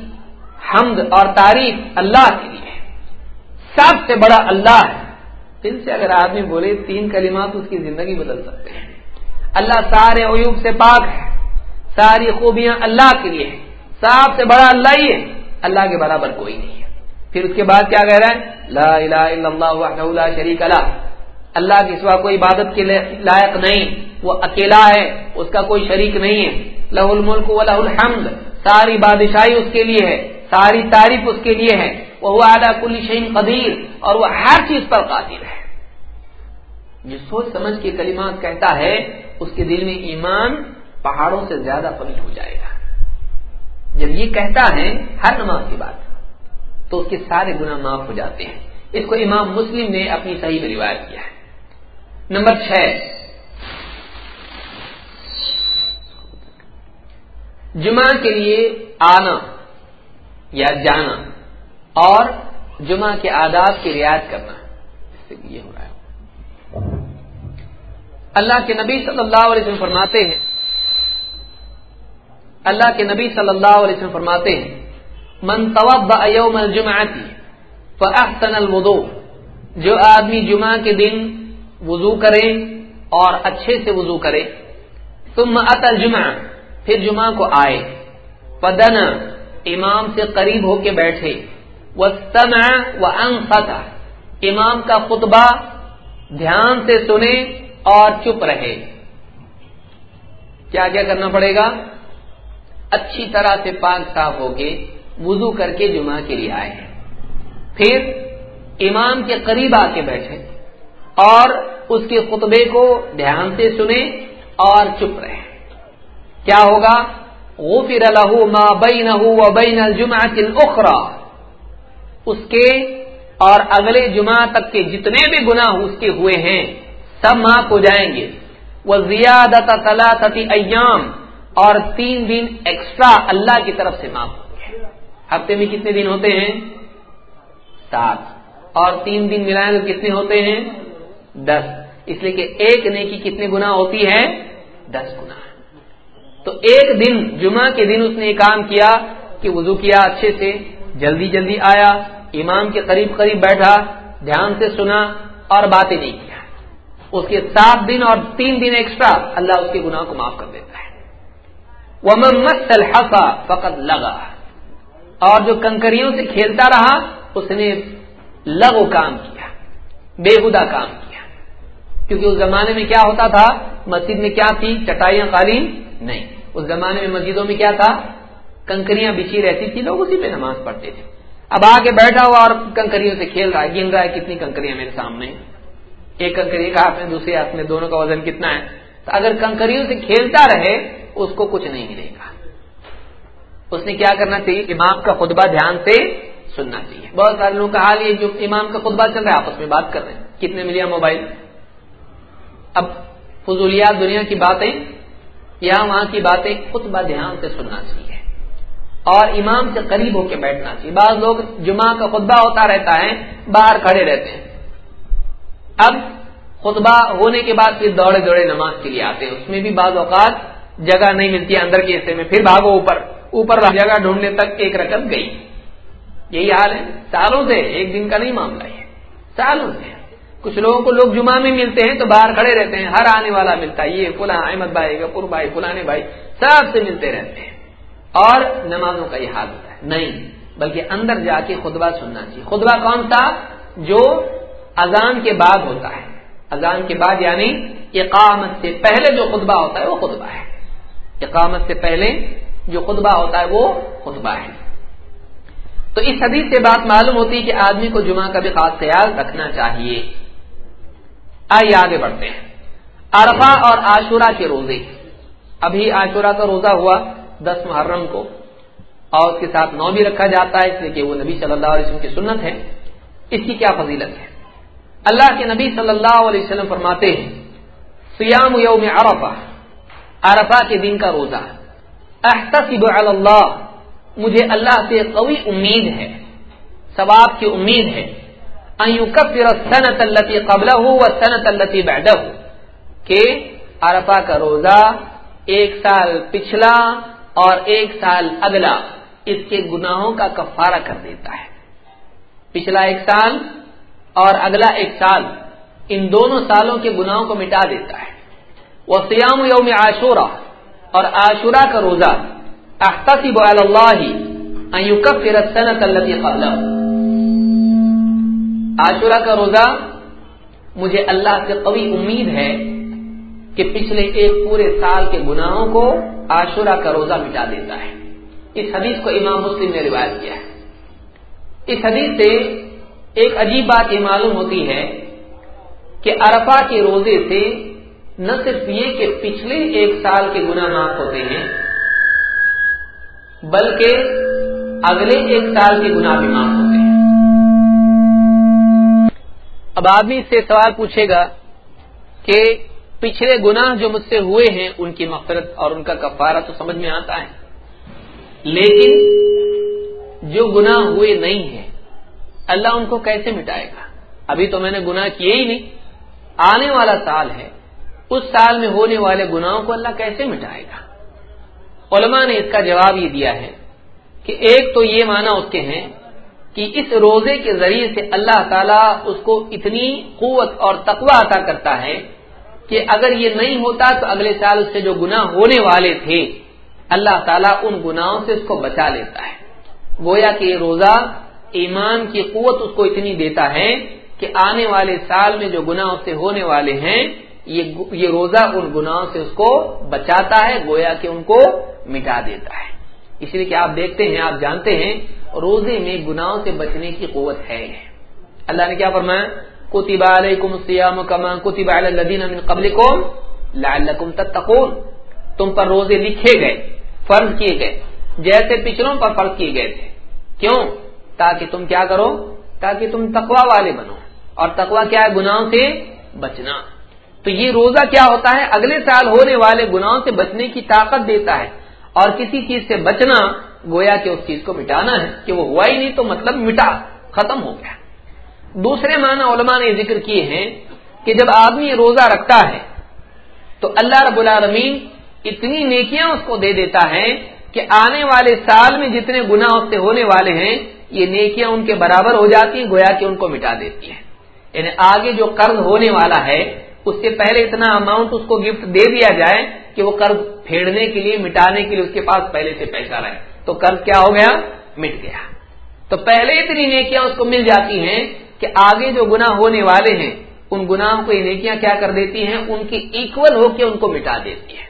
حمد اور تعریف اللہ کے لیے سب سے بڑا اللہ ہے۔ دل سے اگر آدمی بولے، تین کلمات اس کی زندگی بدل سکتے ہیں۔ اللہ سارے عیوب سے پاک ہے۔ ساری خوبیاں اللہ کے لیے سب سے بڑا اللہ ہی ہے۔ اللہ کے برابر کوئی نہیں ہے۔ پھر اس کے بعد کیا کہہ رہا ہے؟ لا الہ الا اللہ وحدہ لا شریک اللہ اللہ کے سوا کوئی عبادت کے لائق نہیں۔ وہ اکیلا ہے، اس کا کوئی شریک نہیں ہے۔ لہ الملک و لہ الحمد، ساری بادشاہی اس کے لیے ہے، ساری تعریف اس کے لیے ہے۔ وہ اعلیٰ کل شہین قدیر، اور وہ ہر چیز پر قادر ہے۔ جو سوچ سمجھ کے کلمات کہتا ہے، اس کے دل میں ایمان پہاڑوں سے زیادہ قوی ہو جائے گا۔ جب یہ کہتا ہے ہر نماز کی بات، تو اس کے سارے گناہ معاف ہو جاتے ہیں۔ اس کو امام مسلم نے اپنی صحیح میں روایت کیا ہے۔ نمبر چھ جمعہ کے لیے آنا یا جانا اور جمعہ کے آداب کی رعایت کرنا یہ ہو رہا ہے۔ اللہ کے نبی صلی اللہ علیہ وسلم فرماتے ہیں، اللہ کے نبی صلی اللہ علیہ وسلم فرماتے ہیں، من یوم الجمعتی فاحسن الوضوء. جو آدمی جمعہ کے دن وضو کرے اور اچھے سے وضو کرے، ثم ات الجمعہ پھر جمعہ کو آئے۔ پدن امام سے قریب ہو کے بیٹھے۔ وسطنا و امام کا خطبہ دھیان سے سنے اور چپ رہے۔ کیا کیا کرنا پڑے گا؟ اچھی طرح سے پاک صاف ہو کے وضو کر کے جمعہ کے لیے آئے ہیں۔ پھر امام کے قریب آ کے بیٹھے اور اس کے خطبے کو دھیان سے سنے اور چپ رہے۔ کیا ہوگا؟ غفر له ما بينه وبين الجمعه الاخرى اس کے اور اگلے جمعہ تک کے جتنے بھی گناہ اس کے ہوئے ہیں، سب معاف ہو جائیں گے۔ وہ زیادت ایام اور تین دن ایکسٹرا اللہ کی طرف سے معاف۔ ہوں گے ہفتے میں کتنے دن ہوتے ہیں؟ سات۔ اور تین دن ملائیں تو کتنے ہوتے ہیں؟ دس۔ اس لیے کہ ایک نیکی کتنے گنا ہوتی ہے؟ دس گنا تو ایک دن، جمعہ کے دن اس نے یہ کام کیا کہ وضو کیا اچھے سے، جلدی جلدی آیا، امام کے قریب قریب بیٹھا، دھیان سے سنا اور باتیں نہیں کیا۔ اس کے سات دن اور تین دن ایکسٹرا اللہ اس کے گناہ کو معاف کر دیتا ہے۔ وہ محمد الحفا فقط لگا اور جو کنکریوں سے کھیلتا رہا، اس نے لغو کام کیا بےحدہ کام کیا۔ کیونکہ اس زمانے میں کیا ہوتا تھا، مسجد میں کیا تھی؟ چٹائیاں قالین نہیں۔ اس زمانے میں مسجدوں میں کیا تھا؟ کنکریاں بچھی رہتی تھی لوگ اسی پہ نماز پڑھتے تھے۔ اب آ کے بیٹھا ہوا اور کنکریوں سے کھیل رہا ہے، گن رہا ہے، کتنی کنکریاں میرے سامنے ایک کنکری کا ہاتھ میں، دوسرے ہاتھ میں، دونوں کا وزن کتنا ہے؟ تو اگر کنکریوں سے کھیلتا رہے، اس کو کچھ نہیں ملے گا۔ اس نے کیا کرنا چاہیے؟ امام کا خطبہ دھیان سے سننا چاہیے۔ بہت سارے لوگوں کا حال یہ جو امام کا خطبہ چل رہا ہے، آپس میں بات کر رہے ہیں۔ کتنے ملیا موبائل؟ اب فضولیات دنیا کی باتیں یا وہاں کی باتیں خطبہ دھیان سے سننا چاہیے اور امام سے قریب ہو کے بیٹھنا چاہیے۔ بعض لوگ جمعہ کا خطبہ ہوتا رہتا ہے، باہر کھڑے رہتے ہیں۔ اب خطبہ ہونے کے بعد پھر دوڑے دوڑے نماز کے لیے آتے ہیں۔ اس میں بھی بعض اوقات جگہ نہیں ملتی اندر کے حصے میں۔ پھر بھاگو اوپر۔ اوپر جگہ ڈھونڈنے تک ایک رقم گئی۔ یہی حال ہے۔ سالوں سے، ایک دن کا نہیں معاملہ ہے سالوں سے۔ کچھ لوگوں کو لوگ جمعہ میں ملتے ہیں تو باہر کھڑے رہتے ہیں، ہر آنے والا ملتا ہے، یہ فلاں احمد بھائی گپور بھائی، فلانے بھائی، سب سے ملتے رہتے ہیں۔ اور نمازوں کا یہ حال ہوتا ہے۔ نہیں، بلکہ اندر جا کے خطبہ سننا چاہیے۔ خطبہ کون تھا جو اذان کے بعد ہوتا ہے۔ اذان کے بعد یعنی اقامت سے پہلے جو خطبہ ہوتا ہے وہ خطبہ ہے۔ اقامت سے پہلے جو خطبہ ہوتا ہے وہ خطبہ ہے۔ تو اس حدیث سے بات معلوم ہوتی ہے کہ آدمی کو جمعہ کا بھی خاص خیال رکھنا چاہیے۔ آئیے آگے بڑھتے ہیں۔ عرفہ اور عاشورہ کے روزے۔ ابھی عاشورہ کا روزہ ہوا دس محرم کو اور اس کے ساتھ نو بھی رکھا جاتا ہے، اس لیے کہ وہ نبی صلی اللہ علیہ وسلم کی سنت ہے۔ اس کی کیا فضیلت ہے؟ اللہ کے نبی صلی اللہ علیہ وسلم فرماتے ہیں سیام یوم عرفہ عرفہ کے دن کا روزہ۔ احتسب علی اللہ، مجھے اللہ سے قوی امید ہے، ثواب کی امید ہے۔ سنت التی قبل ہو و سنت التی بیڈ کہ عرفہ کا روزہ ایک سال پچھلا اور ایک سال اگلا اس کے گناہوں کا کفارہ کر دیتا ہے۔ پچھلا ایک سال اور اگلا ایک سال ان دونوں سالوں کے گناہوں کو مٹا دیتا ہے۔ وہ سیام یوم عاشورہ اور عاشورہ کا روزہ احتسب اللہ ان یکفر السنۃ قبلہ۔ عاشورہ کا روزہ مجھے اللہ سے قوی امید ہے کہ پچھلے ایک پورے سال کے گناہوں کو عاشورہ کا روزہ مٹا دیتا ہے۔ اس حدیث کو امام مسلم نے روایت کیا ہے۔ اس حدیث سے ایک عجیب بات یہ معلوم ہوتی ہے کہ ارفا کے روزے سے نہ صرف یہ کہ پچھلے ایک سال کے گناہ معاف ہوتے ہیں، بلکہ اگلے ایک سال کے گناہ بھی معاف ہوتے ہیں۔ اب آدمی سے سوال پوچھے گا کہ پچھلے گناہ جو مجھ سے ہوئے ہیں، ان کی مفرت اور ان کا کفارہ تو سمجھ میں آتا ہے۔ لیکن جو گناہ ہوئے نہیں ہیں، اللہ ان کو کیسے مٹائے گا؟ ابھی تو میں نے گناہ کیے ہی نہیں۔ آنے والا سال ہے۔ اس سال میں ہونے والے گناہوں کو اللہ کیسے مٹائے گا؟ علماء نے اس کا جواب یہ دیا ہے کہ ایک تو یہ مانا اس کے ہیں کہ اس روزے کے ذریعے سے اللہ تعالیٰ اس کو اتنی قوت اور تقوی عطا کرتا ہے کہ اگر یہ نہیں ہوتا تو اگلے سال اس سے جو گناہ ہونے والے تھے، اللہ تعالیٰ ان گناہوں سے اس کو بچا لیتا ہے۔ گویا کہ یہ روزہ ایمان کی قوت اس کو اتنی دیتا ہے کہ آنے والے سال میں جو گناہ اس سے ہونے والے ہیں یہ روزہ ان گناہوں سے اس کو بچاتا ہے، گویا کہ ان کو مٹا دیتا ہے۔ اس لیے کہ آپ دیکھتے ہیں، آپ جانتے ہیں، روزے میں گناہوں سے بچنے کی قوت ہے۔ اللہ نے کیا فرمایا؟ کتبہ علیکم السیام کما کتبہ علی الذین من قبلکم لعلکم تتقون۔ تم پر روزے لکھے گئے، فرض کیے گئے، جیسے پچھلوں پر فرض کیے گئے تھے۔ کیوں؟ تاکہ تم کیا کرو؟ تاکہ تم تقوا والے بنو۔ اور تقوا کیا ہے؟ گناہوں سے بچنا۔ تو یہ روزہ کیا ہوتا ہے؟ اگلے سال ہونے والے گناہوں سے بچنے کی طاقت دیتا ہے۔ اور کسی چیز سے بچنا گویا کہ اس چیز کو مٹانا ہے کہ وہ ہوا ہی نہیں تو مطلب مٹا، ختم ہو گیا۔ دوسرے معنی علماء نے ذکر کیے ہیں کہ جب آدمی روزہ رکھتا ہے تو اللہ رب العالمین اتنی نیکیاں اس کو دے دیتا ہے کہ آنے والے سال میں جتنے گنا اس سے ہونے والے ہیں، یہ نیکیاں ان کے برابر ہو جاتی ہیں، گویا کہ ان کو مٹا دیتی ہیں۔ یعنی آگے جو قرض ہونے والا ہے، اس سے پہلے اتنا اماؤنٹ اس کو گفٹ دے دیا جائے کہ وہ قرض پھیڑنے کے لیے، مٹانے کے لیے اس کے پاس پہلے سے پیسہ رہے۔ تو قرض کیا ہو گیا؟ مٹ گیا۔ تو پہلے اتنی نیکیاں اس کو مل جاتی ہیں کہ آگے جو گنا ہونے والے ہیں، ان گناہوں کو یہ نیکیاں کیا کر دیتی ہیں؟ ان کی ایکول ہو کے ان کو مٹا دیتی ہے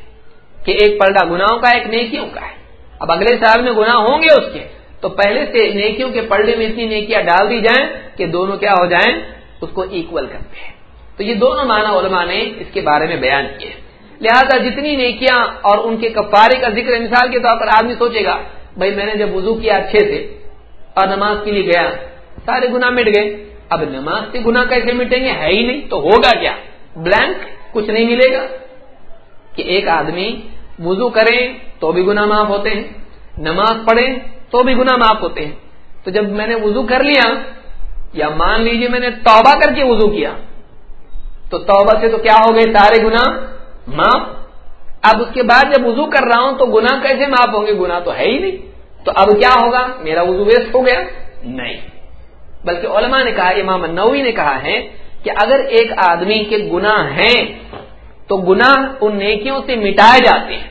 کہ ایک پلڈا گناہوں کا، ایک نیکیوں کا ہے۔ اب اگلے سال میں گناہ ہوں گے اس کے۔ تو پہلے سے نیکیوں کے پلڈے میں اتنی نیکیاں ڈال دی جائیں کہ دونوں کیا ہو جائیں؟ اس کو ایکول کرتے ہیں۔ تو یہ دونوں معنی علماء نے اس کے بارے میں بیان کیے۔ ہیں لہذا جتنی نیکیاں اور ان کے کفارے کا ذکر مثال کے طور پر آدمی سوچے گا، بھائی میں نے جب وضو کیا اچھے سے اور نماز کے لیے گیا، سارے گنا مٹ گئے۔ اب نماز سے گنا کیسے مٹیں گے؟ ہے ہی نہیں، تو ہوگا کیا؟ بلینک کچھ نہیں ملے گا۔ کہ ایک آدمی وضو کرے تو بھی گنا معاف ہوتے ہیں، نماز پڑھے تو بھی گنا معاف ہوتے ہیں۔ تو جب میں نے وضو کر لیا، یا مان لیجیے میں نے توبہ کر کے وضو کیا، تو توبہ سے تو کیا ہو گئے سارے گنا معاف؟ اب اس کے بعد جب وضو کر رہا ہوں تو گنا کیسے معاف ہوں گے؟ گنا تو ہے ہی نہیں۔ تو اب کیا ہوگا؟ میرا وضو ویسٹ ہو گیا۔ نہیں۔ بلکہ علماء نے کہا، امام نوی نے کہا ہے کہ اگر ایک آدمی کے گنا ہیں تو گنا ان نیکیوں سے مٹائے جاتے ہیں۔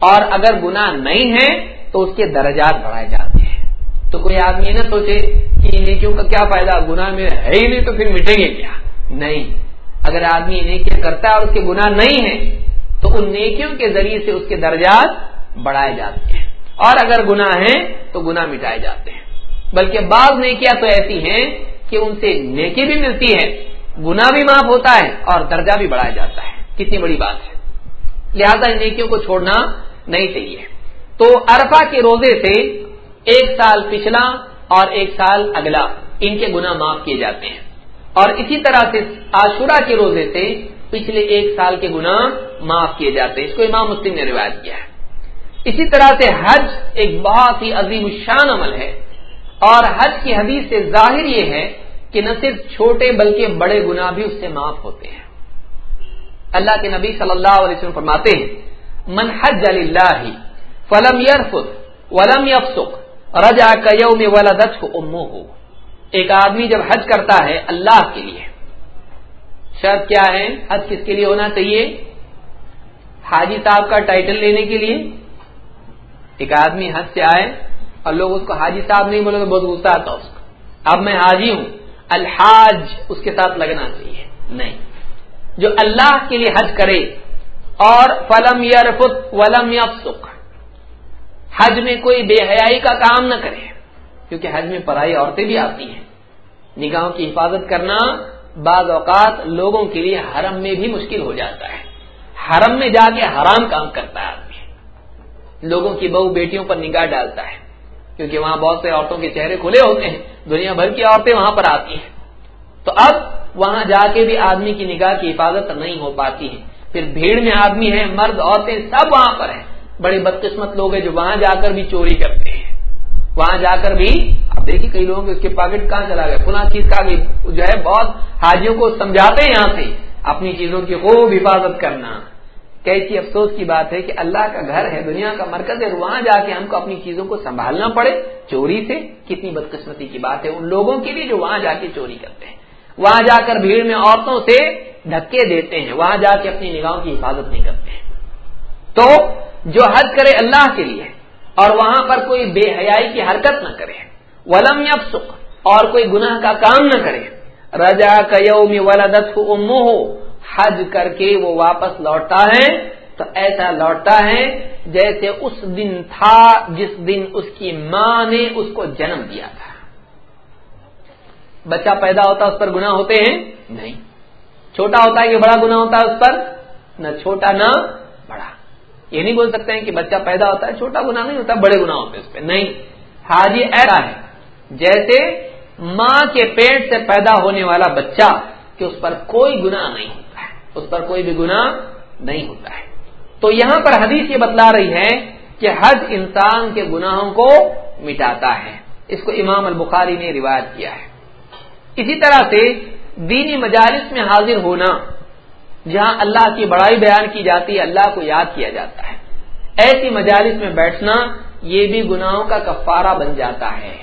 اور اگر گنا نہیں ہے تو اس کے درجات بڑھائے جاتے ہیں۔ تو کوئی آدمی نہ سوچے کہ نیکیوں کا کیا فائدہ گنا میں ہے ہی نہیں تو پھر مٹیں گے کیا؟ نہیں۔ اگر آدمی نیکیاں کرتا ہے اور اس کے گناہ نہیں ہے تو ان نیکیوں کے ذریعے سے اس کے درجات بڑھائے جاتے ہیں۔ اور اگر گناہ ہیں، تو گناہ مٹائے جاتے ہیں۔ بلکہ بعض نیکیاں تو ایسی ہیں کہ ان سے نیکی بھی ملتی ہے گنا بھی معاف ہوتا ہے اور درجہ بھی بڑھایا جاتا ہے۔ کتنی بڑی بات ہے۔ لہذا ان نیکیوں کو چھوڑنا نہیں چاہیے۔ تو ارفا کے روزے سے ایک سال پچھلا اور ایک سال اگلا، ان کے گنا معاف کیے جاتے ہیں۔ اور اسی طرح سے عاشورہ کے روزے سے پچھلے ایک سال کے گنا معاف کیے جاتے ہیں۔ اس کو امام مسلم نے روایت کیا ہے۔ اسی طرح سے حج ایک بہت ہی عظیم الشان عمل ہے۔ اور حج کی حدیث سے ظاہر یہ ہے کہ نہ صرف چھوٹے بلکہ بڑے گنا بھی اس سے معاف ہوتے ہیں۔ اللہ کے نبی صلی اللہ علیہ وسلم فرماتے ہیں، من حج اللہ فلم یرفت ولم یفسق رجا کیوم ولدت امو ہو ایک آدمی جب حج کرتا ہے اللہ کے لیے، شرط کیا ہے؟ حج کس کے لیے ہونا چاہیے؟ حاجی صاحب کا ٹائٹل لینے کے لیے۔ ایک آدمی حج سے آئے اور لوگ اس کو حاجی صاحب نہیں بولے تو بہت غصہ آتا اس کو۔ اب میں حاجی ہوں، الحاج اس کے ساتھ لگنا چاہیے۔ نہیں۔ جو اللہ کے لیے حج کرے اور فلم یرفت ولم یفسق، حج میں کوئی بے حیائی کا کام نہ کرے۔ کیونکہ حج میں پڑھائی عورتیں بھی آتی ہیں۔ نگاہوں کی حفاظت کرنا بعض اوقات لوگوں کے لیے حرم میں بھی مشکل ہو جاتا ہے۔ حرم میں جا کے حرام کام کرتا ہے آدمی۔ لوگوں کی بہو بیٹیوں پر نگاہ ڈالتا ہے۔ کیونکہ وہاں بہت سے عورتوں کے چہرے کھلے ہوتے ہیں۔ دنیا بھر کی عورتیں وہاں پر آتی ہیں۔ تو اب وہاں جا کے بھی آدمی کی نگاہ کی حفاظت نہیں ہو پاتی ہے۔ پھر بھیڑ میں آدمی ہے مرد، عورتیں سب وہاں پر ہیں۔ بڑے بدقسمت لوگ ہیں جو وہاں جا کر بھی چوری کرتے ہیں۔ وہاں جا کر بھی اب دیکھیے کئی لوگوں کے اس کے پاکٹ کہاں چلا گیا؟ پناہ چیز کا جو ہے بہت حاجیوں کو سمجھاتے ہیں یہاں سے اپنی چیزوں کی خوب حفاظت کرنا۔ کیسی افسوس کی بات ہے کہ اللہ کا گھر ہے، دنیا کا مرکز ہے وہاں جا کے ہم کو اپنی چیزوں کو سنبھالنا پڑے۔ چوری سے کتنی بدقسمتی کی بات ہے۔ ان لوگوں کے لیے جو وہاں جا کے چوری کرتے ہیں۔ وہاں جا کر بھیڑ میں عورتوں سے دھکے دیتے ہیں۔ وہاں جا کے اپنی نگاہوں کی حفاظت نہیں کرتے۔ ہیں تو جو حج کرے اللہ کے لیے اور وہاں پر کوئی بے حیائی کی حرکت نہ کرے۔ ولم یفسق اور کوئی گناہ کا کام نہ کرے۔ رجا کیومی ولادت ہو حج کر کے وہ واپس لوٹتا ہے۔ تو ایسا لوٹتا ہے جیسے اس دن تھا جس دن اس کی ماں نے اس کو جنم دیا تھا۔ بچہ پیدا ہوتا اس پر گنا ہوتے ہیں؟ نہیں۔ چھوٹا ہوتا ہے کہ بڑا گنا ہوتا ہے اس پر؟ نہ چھوٹا نہ یہ نہیں بول سکتے ہیں کہ بچہ پیدا ہوتا ہے، چھوٹا گنا نہیں ہوتا، بڑے گنا ہوتے اس پہ۔ نہیں۔ حاجی ایسا ہے۔ جیسے ماں کے پیٹ سے پیدا ہونے والا بچہ کہ اس پر کوئی گنا نہیں ہوتا ہے، اس پر کوئی بھی گنا نہیں ہوتا ہے۔ تو یہاں پر حدیث یہ بتلا رہی ہے کہ حج انسان کے گناہوں کو مٹاتا ہے۔ اس کو امام البخاری نے روایت کیا ہے۔ اسی طرح سے دینی مجالس میں حاضر ہونا جہاں اللہ کی بڑائی بیان کی جاتی ہے، اللہ کو یاد کیا جاتا ہے۔ ایسی مجالس میں بیٹھنا یہ بھی گناہوں کا کفارہ بن جاتا ہے۔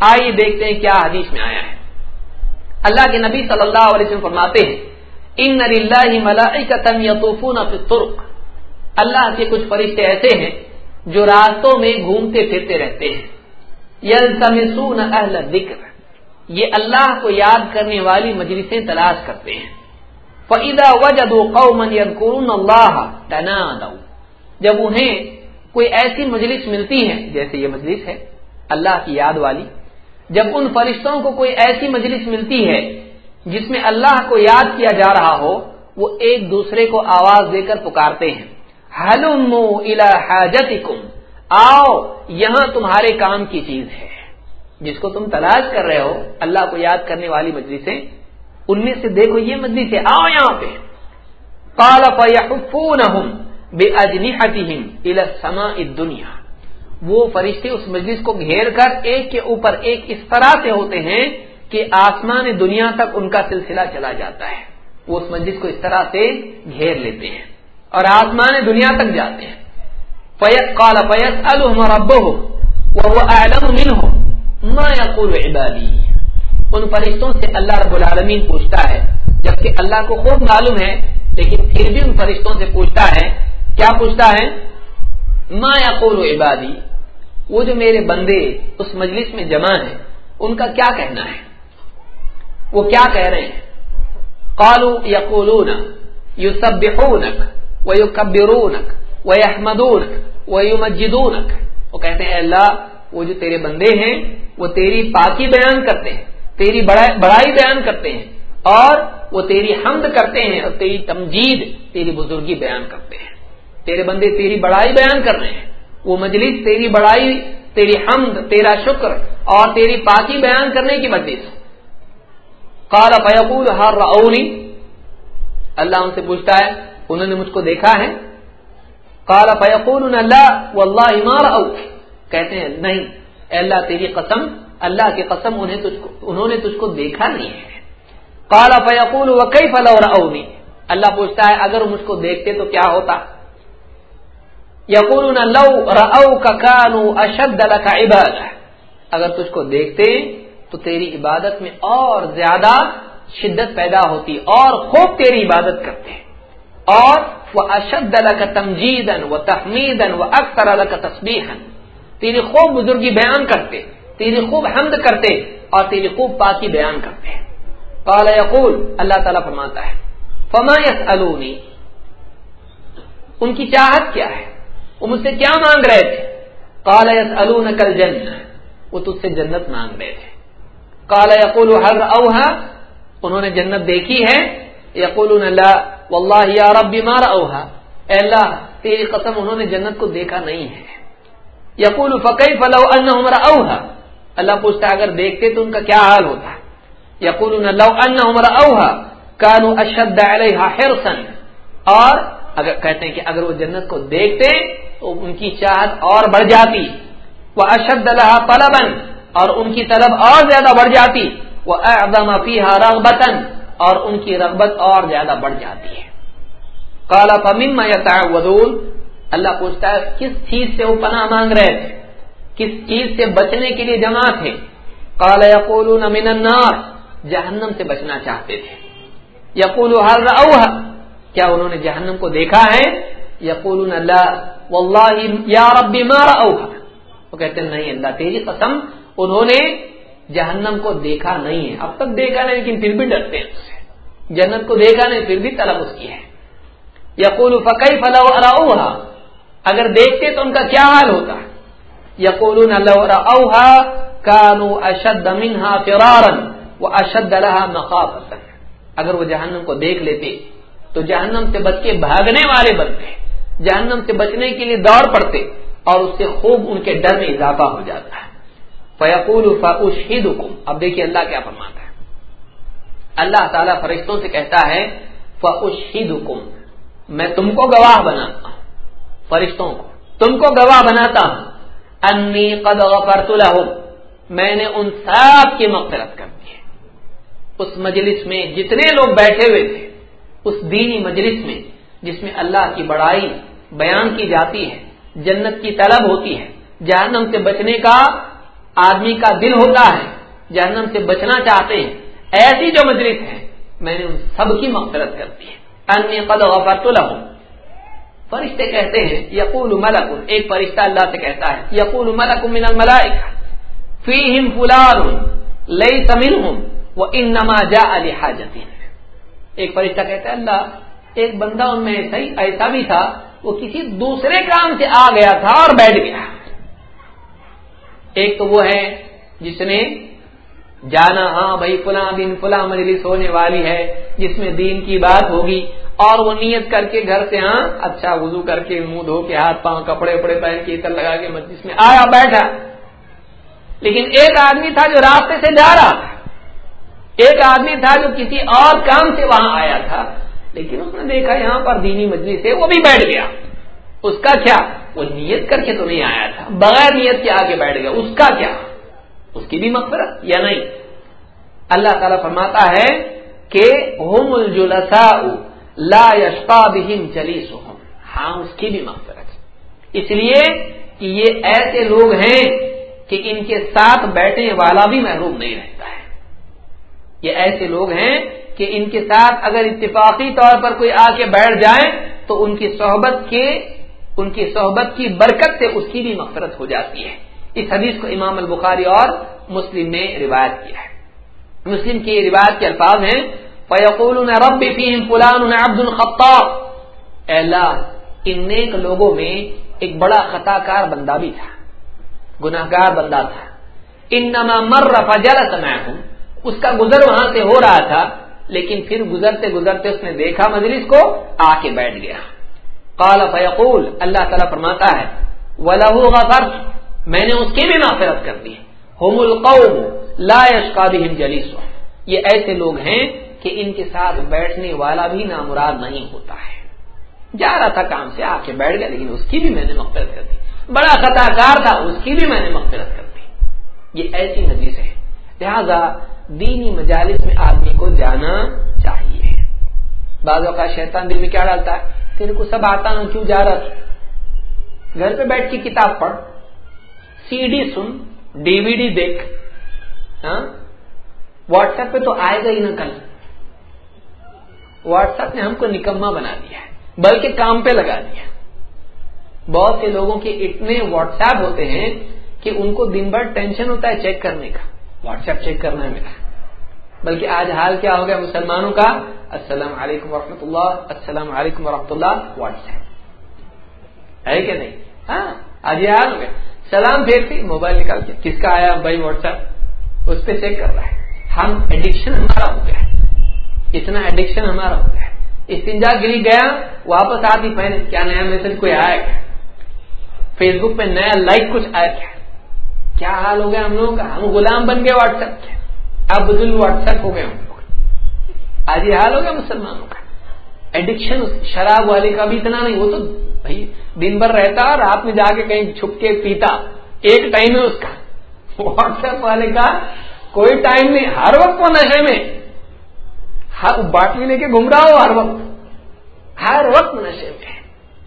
آئیے دیکھتے ہیں کیا حدیث میں آیا ہے۔ اللہ کے نبی صلی اللہ علیہ وسلم فرماتے ہیں، ان ترک اللہ کے کچھ فرشتے ایسے ہیں جو راستوں میں گھومتے پھرتے رہتے ہیں۔ اہل ذکر یہ اللہ کو یاد کرنے والی مجلسیں تلاش کرتے ہیں۔ فعدا وجد قومن اللہ جب انہیں کوئی ایسی مجلس ملتی ہے، جیسے یہ مجلس ہے، اللہ کی یاد والی، جب ان فرشتوں کو کوئی ایسی مجلس ملتی ہے، جس میں اللہ کو یاد کیا جا رہا ہو، وہ ایک دوسرے کو آواز دے کر پکارتے ہیں۔ آؤ، یہاں تمہارے کام کی چیز ہے۔ جس کو تم تلاش کر رہے ہو، اللہ کو یاد کرنے والی مجلسیں ان میں سے دیکھو یہ مجلس ہے آؤ یہاں پہ۔ بے اجنی دنیا وہ فرشتے اس مجلس کو گھیر کر ایک کے اوپر ایک اس طرح سے ہوتے ہیں کہ آسمان دنیا تک ان کا سلسلہ چلا جاتا ہے۔ وہ اس مجلس کو اس طرح سے گھیر لیتے ہیں اور آسمان دنیا تک جاتے ہیں۔ فیت کالا فیس الرب ہو وہ من ہو عبادی۔ ان فرشتوں سے اللہ رب العالمین پوچھتا ہے، جبکہ اللہ کو خوب معلوم ہے، لیکن پھر بھی ان فرشتوں سے پوچھتا ہے، کیا پوچھتا ہے؟ ما یقول عبادی، وہ جو میرے بندے اس مجلس میں جمع ہیں، ان کا کیا کہنا ہے؟ وہ کیا کہہ رہے ہیں؟ قالو یقولون، یسبحونک، ویکبرونک، ویحمدونک، ویمجدونک۔ وہ کہتے ہیں اللہ، وہ جو تیرے بندے ہیں، وہ تیری پاکی بیان کرتے ہیں۔ تیری بڑائی بیان کرتے ہیں اور وہ تیری حمد کرتے ہیں اور تیری تمجید تیری بزرگی بیان کرتے ہیں۔ تیرے بندے تیری بڑائی بیان کر رہے ہیں۔ وہ مجلس تیری بڑائی، تیری حمد، تیرا شکر اور تیری پاکی بیان کرنے کی مجلس۔ کالا فیقول ہر رونی اللہ ان سے پوچھتا ہے، انہوں نے مجھ کو دیکھا ہے۔ کالا فیقول اللہ وہ اللہ کہتے ہیں، نہیں، اے اللہ تیری قسم اللہ کی قسم انہیں تجھ کو انہوں نے تجھ کو دیکھا نہیں ہے۔ کالا فیقول و کئی فلا اور اللہ پوچھتا ہے، اگر مجھ کو دیکھتے تو کیا ہوتا؟ یقول لو کا کانو اشد کا عبادت اگر تجھ کو دیکھتے تو تیری عبادت میں اور زیادہ شدت پیدا ہوتی، اور خوب تیری عبادت کرتے۔ اور وہ اشد کا تمجیدن و تحمیدن و اکثر کا تصبیحن تیری خوب بزرگی بیان کرتے۔ تیری خوب حمد کرتے اور تیری خوب پاکی بیان کرتے قال یقول، اللہ تعالیٰ فرماتا ہے، فما یس ان کی چاہت کیا ہے؟ وہ مجھ سے کیا مانگ رہے تھے؟ قال یس کل جن وہ تجھ سے جنت مانگ رہے تھے۔ کالا یقول ہر اوہا؟ انہوں نے جنت دیکھی ہے۔ یقول واللہ یا رب بیمار اوہا اے اللہ، تیری قسم انہوں نے جنت کو دیکھا نہیں ہے۔ یقول فقی فلو ان ہمارا اوہا اللہ پوچھتا اگر دیکھتے تو ان کا کیا حال ہوتا؟ یقول اوہا کانو اشد حرسن اور اگر کہتے ہیں کہ اگر وہ جنت کو دیکھتے تو ان کی چاہت اور بڑھ جاتی۔ وہ اشد اللہ طلبن اور ان کی طلب اور زیادہ بڑھ جاتی۔ وہ اعظم فیحا رغبتن اور ان کی رغبت اور زیادہ بڑھ جاتی ہے۔ کالا فمیم ودول اللہ پوچھتا ہے، کس چیز سے وہ پناہ مانگ رہے تھے؟ کس چیز سے بچنے کے لیے جمع تھے؟ کالا یقول من النار، جہنم سے بچنا چاہتے تھے۔ یقول ہر کیا انہوں نے جہنم کو دیکھا ہے؟ یقول اللہ واللہ یا رب ما وہ کہتے ہیں، نہیں، اللہ تیری قسم، انہوں نے جہنم کو دیکھا نہیں ہے۔ اب تک دیکھا نہیں، لیکن پھر بھی ڈرتے ہیں جنت کو دیکھا نہیں، پھر بھی طلب اس کی ہے۔ یقول فقی فلاح اگر دیکھتے تو ان کا کیا حال ہوتا؟ ہے یقول اوہا کانو اشد منہا فرارن وہ اشد رہا اگر وہ جہنم کو دیکھ لیتے تو جہنم سے بچ کے بھاگنے والے بنتے، جہنم سے بچنے کے لیے دوڑ پڑتے اور اس سے خوب ان کے ڈر میں اضافہ ہو جاتا ہے۔ فیقول فاشید حکم اب دیکھیے اللہ کیا فرماتا ہے۔ اللہ تعالیٰ فرشتوں سے کہتا ہے فاشید حکم میں تم کو گواہ بناتا ہوں۔ فرشتوں کو، تم کو گواہ بناتا ہوں۔ انی قد غفرت لهم۔ میں نے ان سب کی مغفرت کر دی ہے۔ اس مجلس میں جتنے لوگ بیٹھے ہوئے تھے، اس دینی مجلس میں جس میں اللہ کی بڑائی بیان کی جاتی ہے، جنت کی طلب ہوتی ہے، جہنم سے بچنے کا آدمی کا دل ہوتا ہے، جہنم سے بچنا چاہتے ہیں، ایسی جو مجلس ہے، میں نے ان سب کی مغفرت کر دی ہے۔ قد غفرت لهم۔ فرشتے کہتے ہیں، یقول ملک ایک فرشتہ اللہ سے کہتا ہے، یقول ملک من الملائکہ، فیہم فلان، لیس منہم، وانما جاء لحاجت ایک فرشتہ کہتا ہے، اللہ، ایک بندہ ان میں ایسا ہی ایسا بھی تھا، وہ کسی دوسرے کام سے آ گیا تھا اور بیٹھ گیا۔ ایک تو وہ ہے جس نے جانا ہاں بھائی، فلاں دن، فلاں مجلس ہونے والی ہے، جس میں دین کی بات ہوگی اور وہ نیت کر کے گھر سے ہاں اچھا وضو کر کے منہ دھو کے ہاتھ پاؤں، کپڑے وپڑے پہن کے اتر لگا کے مجلس میں آیا، بیٹھا۔ لیکن ایک آدمی تھا جو راستے سے جا رہا تھا۔ ایک آدمی تھا جو کسی اور کام سے وہاں آیا تھا۔ لیکن اس نے دیکھا یہاں پر دینی مجلس ہے، وہ بھی بیٹھ گیا۔ اس کا کیا؟ وہ نیت کر کے تو نہیں آیا تھا، بغیر نیت کے آگے بیٹھ گیا۔ اس کا کیا؟ اس کی بھی مغفرت یا نہیں؟ اللہ تعالی فرماتا ہے کہ ہوم الجلسا لا یشپا بہم چلی سوہم ہاں اس کی بھی مغفرت اس لیے کہ یہ ایسے لوگ ہیں کہ ان کے ساتھ بیٹھنے والا بھی محروم نہیں رہتا ہے۔ یہ ایسے لوگ ہیں کہ ان کے ساتھ اگر اتفاقی طور پر کوئی آ کے بیٹھ جائے تو ان کی صحبت کے، ان کی صحبت کی برکت سے اس کی بھی مغفرت ہو جاتی ہے۔ اس حدیث کو امام البخاری اور مسلم نے روایت کیا ہے۔ مسلم کی روایت کے الفاظ ہیں فیقول رب فیم فلان عبد الخطاب اللہ، ان نیک لوگوں میں ایک بڑا خطا کار بندہ بھی تھا گناہ گار بندہ تھا۔ ان نما مر فجل سمایا اس کا گزر وہاں سے ہو رہا تھا، لیکن پھر گزرتے گزرتے اس نے دیکھا، مجلس کو آ کے بیٹھ گیا۔ قال فیقول اللہ تعالیٰ فرماتا ہے ولہ غفرت میں نے اس کی بھی معافرت کر دی۔ ہوم القوم لا یشقا بہم جلیس یہ ایسے لوگ ہیں کہ ان کے ساتھ بیٹھنے والا بھی نامراد نہیں ہوتا ہے۔ جا رہا تھا کام سے آ کے بیٹھ گیا لیکن اس کی بھی میں نے مغفرت کر دی۔ بڑا خطا کار تھا، اس کی بھی میں نے مغفرت کر دی۔ یہ ایسی حدیث ہے۔ لہذا دینی مجالس میں آدمی کو جانا چاہیے۔ بعض اوقات شیطان دل میں کیا ڈالتا ہے؟ تیرے کو سب آتا نا کیوں جا رہا تھا گھر پہ بیٹھ کے کتاب پڑھ سی ڈی سن ڈی وی ڈی دیکھ۔ ہاں؟ واٹس ایپ پہ تو آئے گا ہی نا کل۔ واٹس ایپ نے ہم کو نکما بنا دیا ہے، بلکہ کام پہ لگا دیا بہت سے لوگوں کے اتنے واٹس ایپ ہوتے ہیں کہ ان کو دن بھر ٹینشن ہوتا ہے چیک کرنے کا۔ واٹس ایپ چیک کرنا ہے۔ میرا بلکہ آج حال کیا ہو گیا مسلمانوں کا؟ السلام علیکم ورحمۃ اللہ، السلام علیکم ورحمۃ اللہ، واٹس ایپ۔ ہے کہ نہیں؟ ہاں آج یہ حال ہو گیا۔ سلام پھیرتی موبائل نکال کے۔ کس کا آیا بھائی واٹس ایپ؟ اس پہ چیک کر رہا ہے۔ ہم ایڈکشن ہمارا ہو گیا۔ اتنا ایڈکشن ہمارا ہو گیا استنجا گری گیا، واپس آتی، پہلے کیا نیا میسج کوئی آیا کیا؟ فیس بک پہ نیا لائک کچھ آیا کیا؟ کیا حال ہو گیا ہم لوگوں کا؟ ہم غلام بن گئے واٹس ایپ کے۔ اب بدل واٹس ایپ ہو گئے ہم لوگ۔ آج یہ حال ہو گیا مسلمانوں کا۔ ایڈکشن شراب والے کا بھی اتنا نہیں، وہ تو بھائی دن بھر رہتا، رات میں جا کے کہیں چھپ کے پیتا۔ ایک ٹائم ہے اس کا۔ واٹس ایپ والے کا کوئی ٹائم نہیں، ہر وقت وہ نشے میں۔ ہر باٹلی لے کے گھوم رہا ہو ہر وقت۔ ہر وقت نشے میں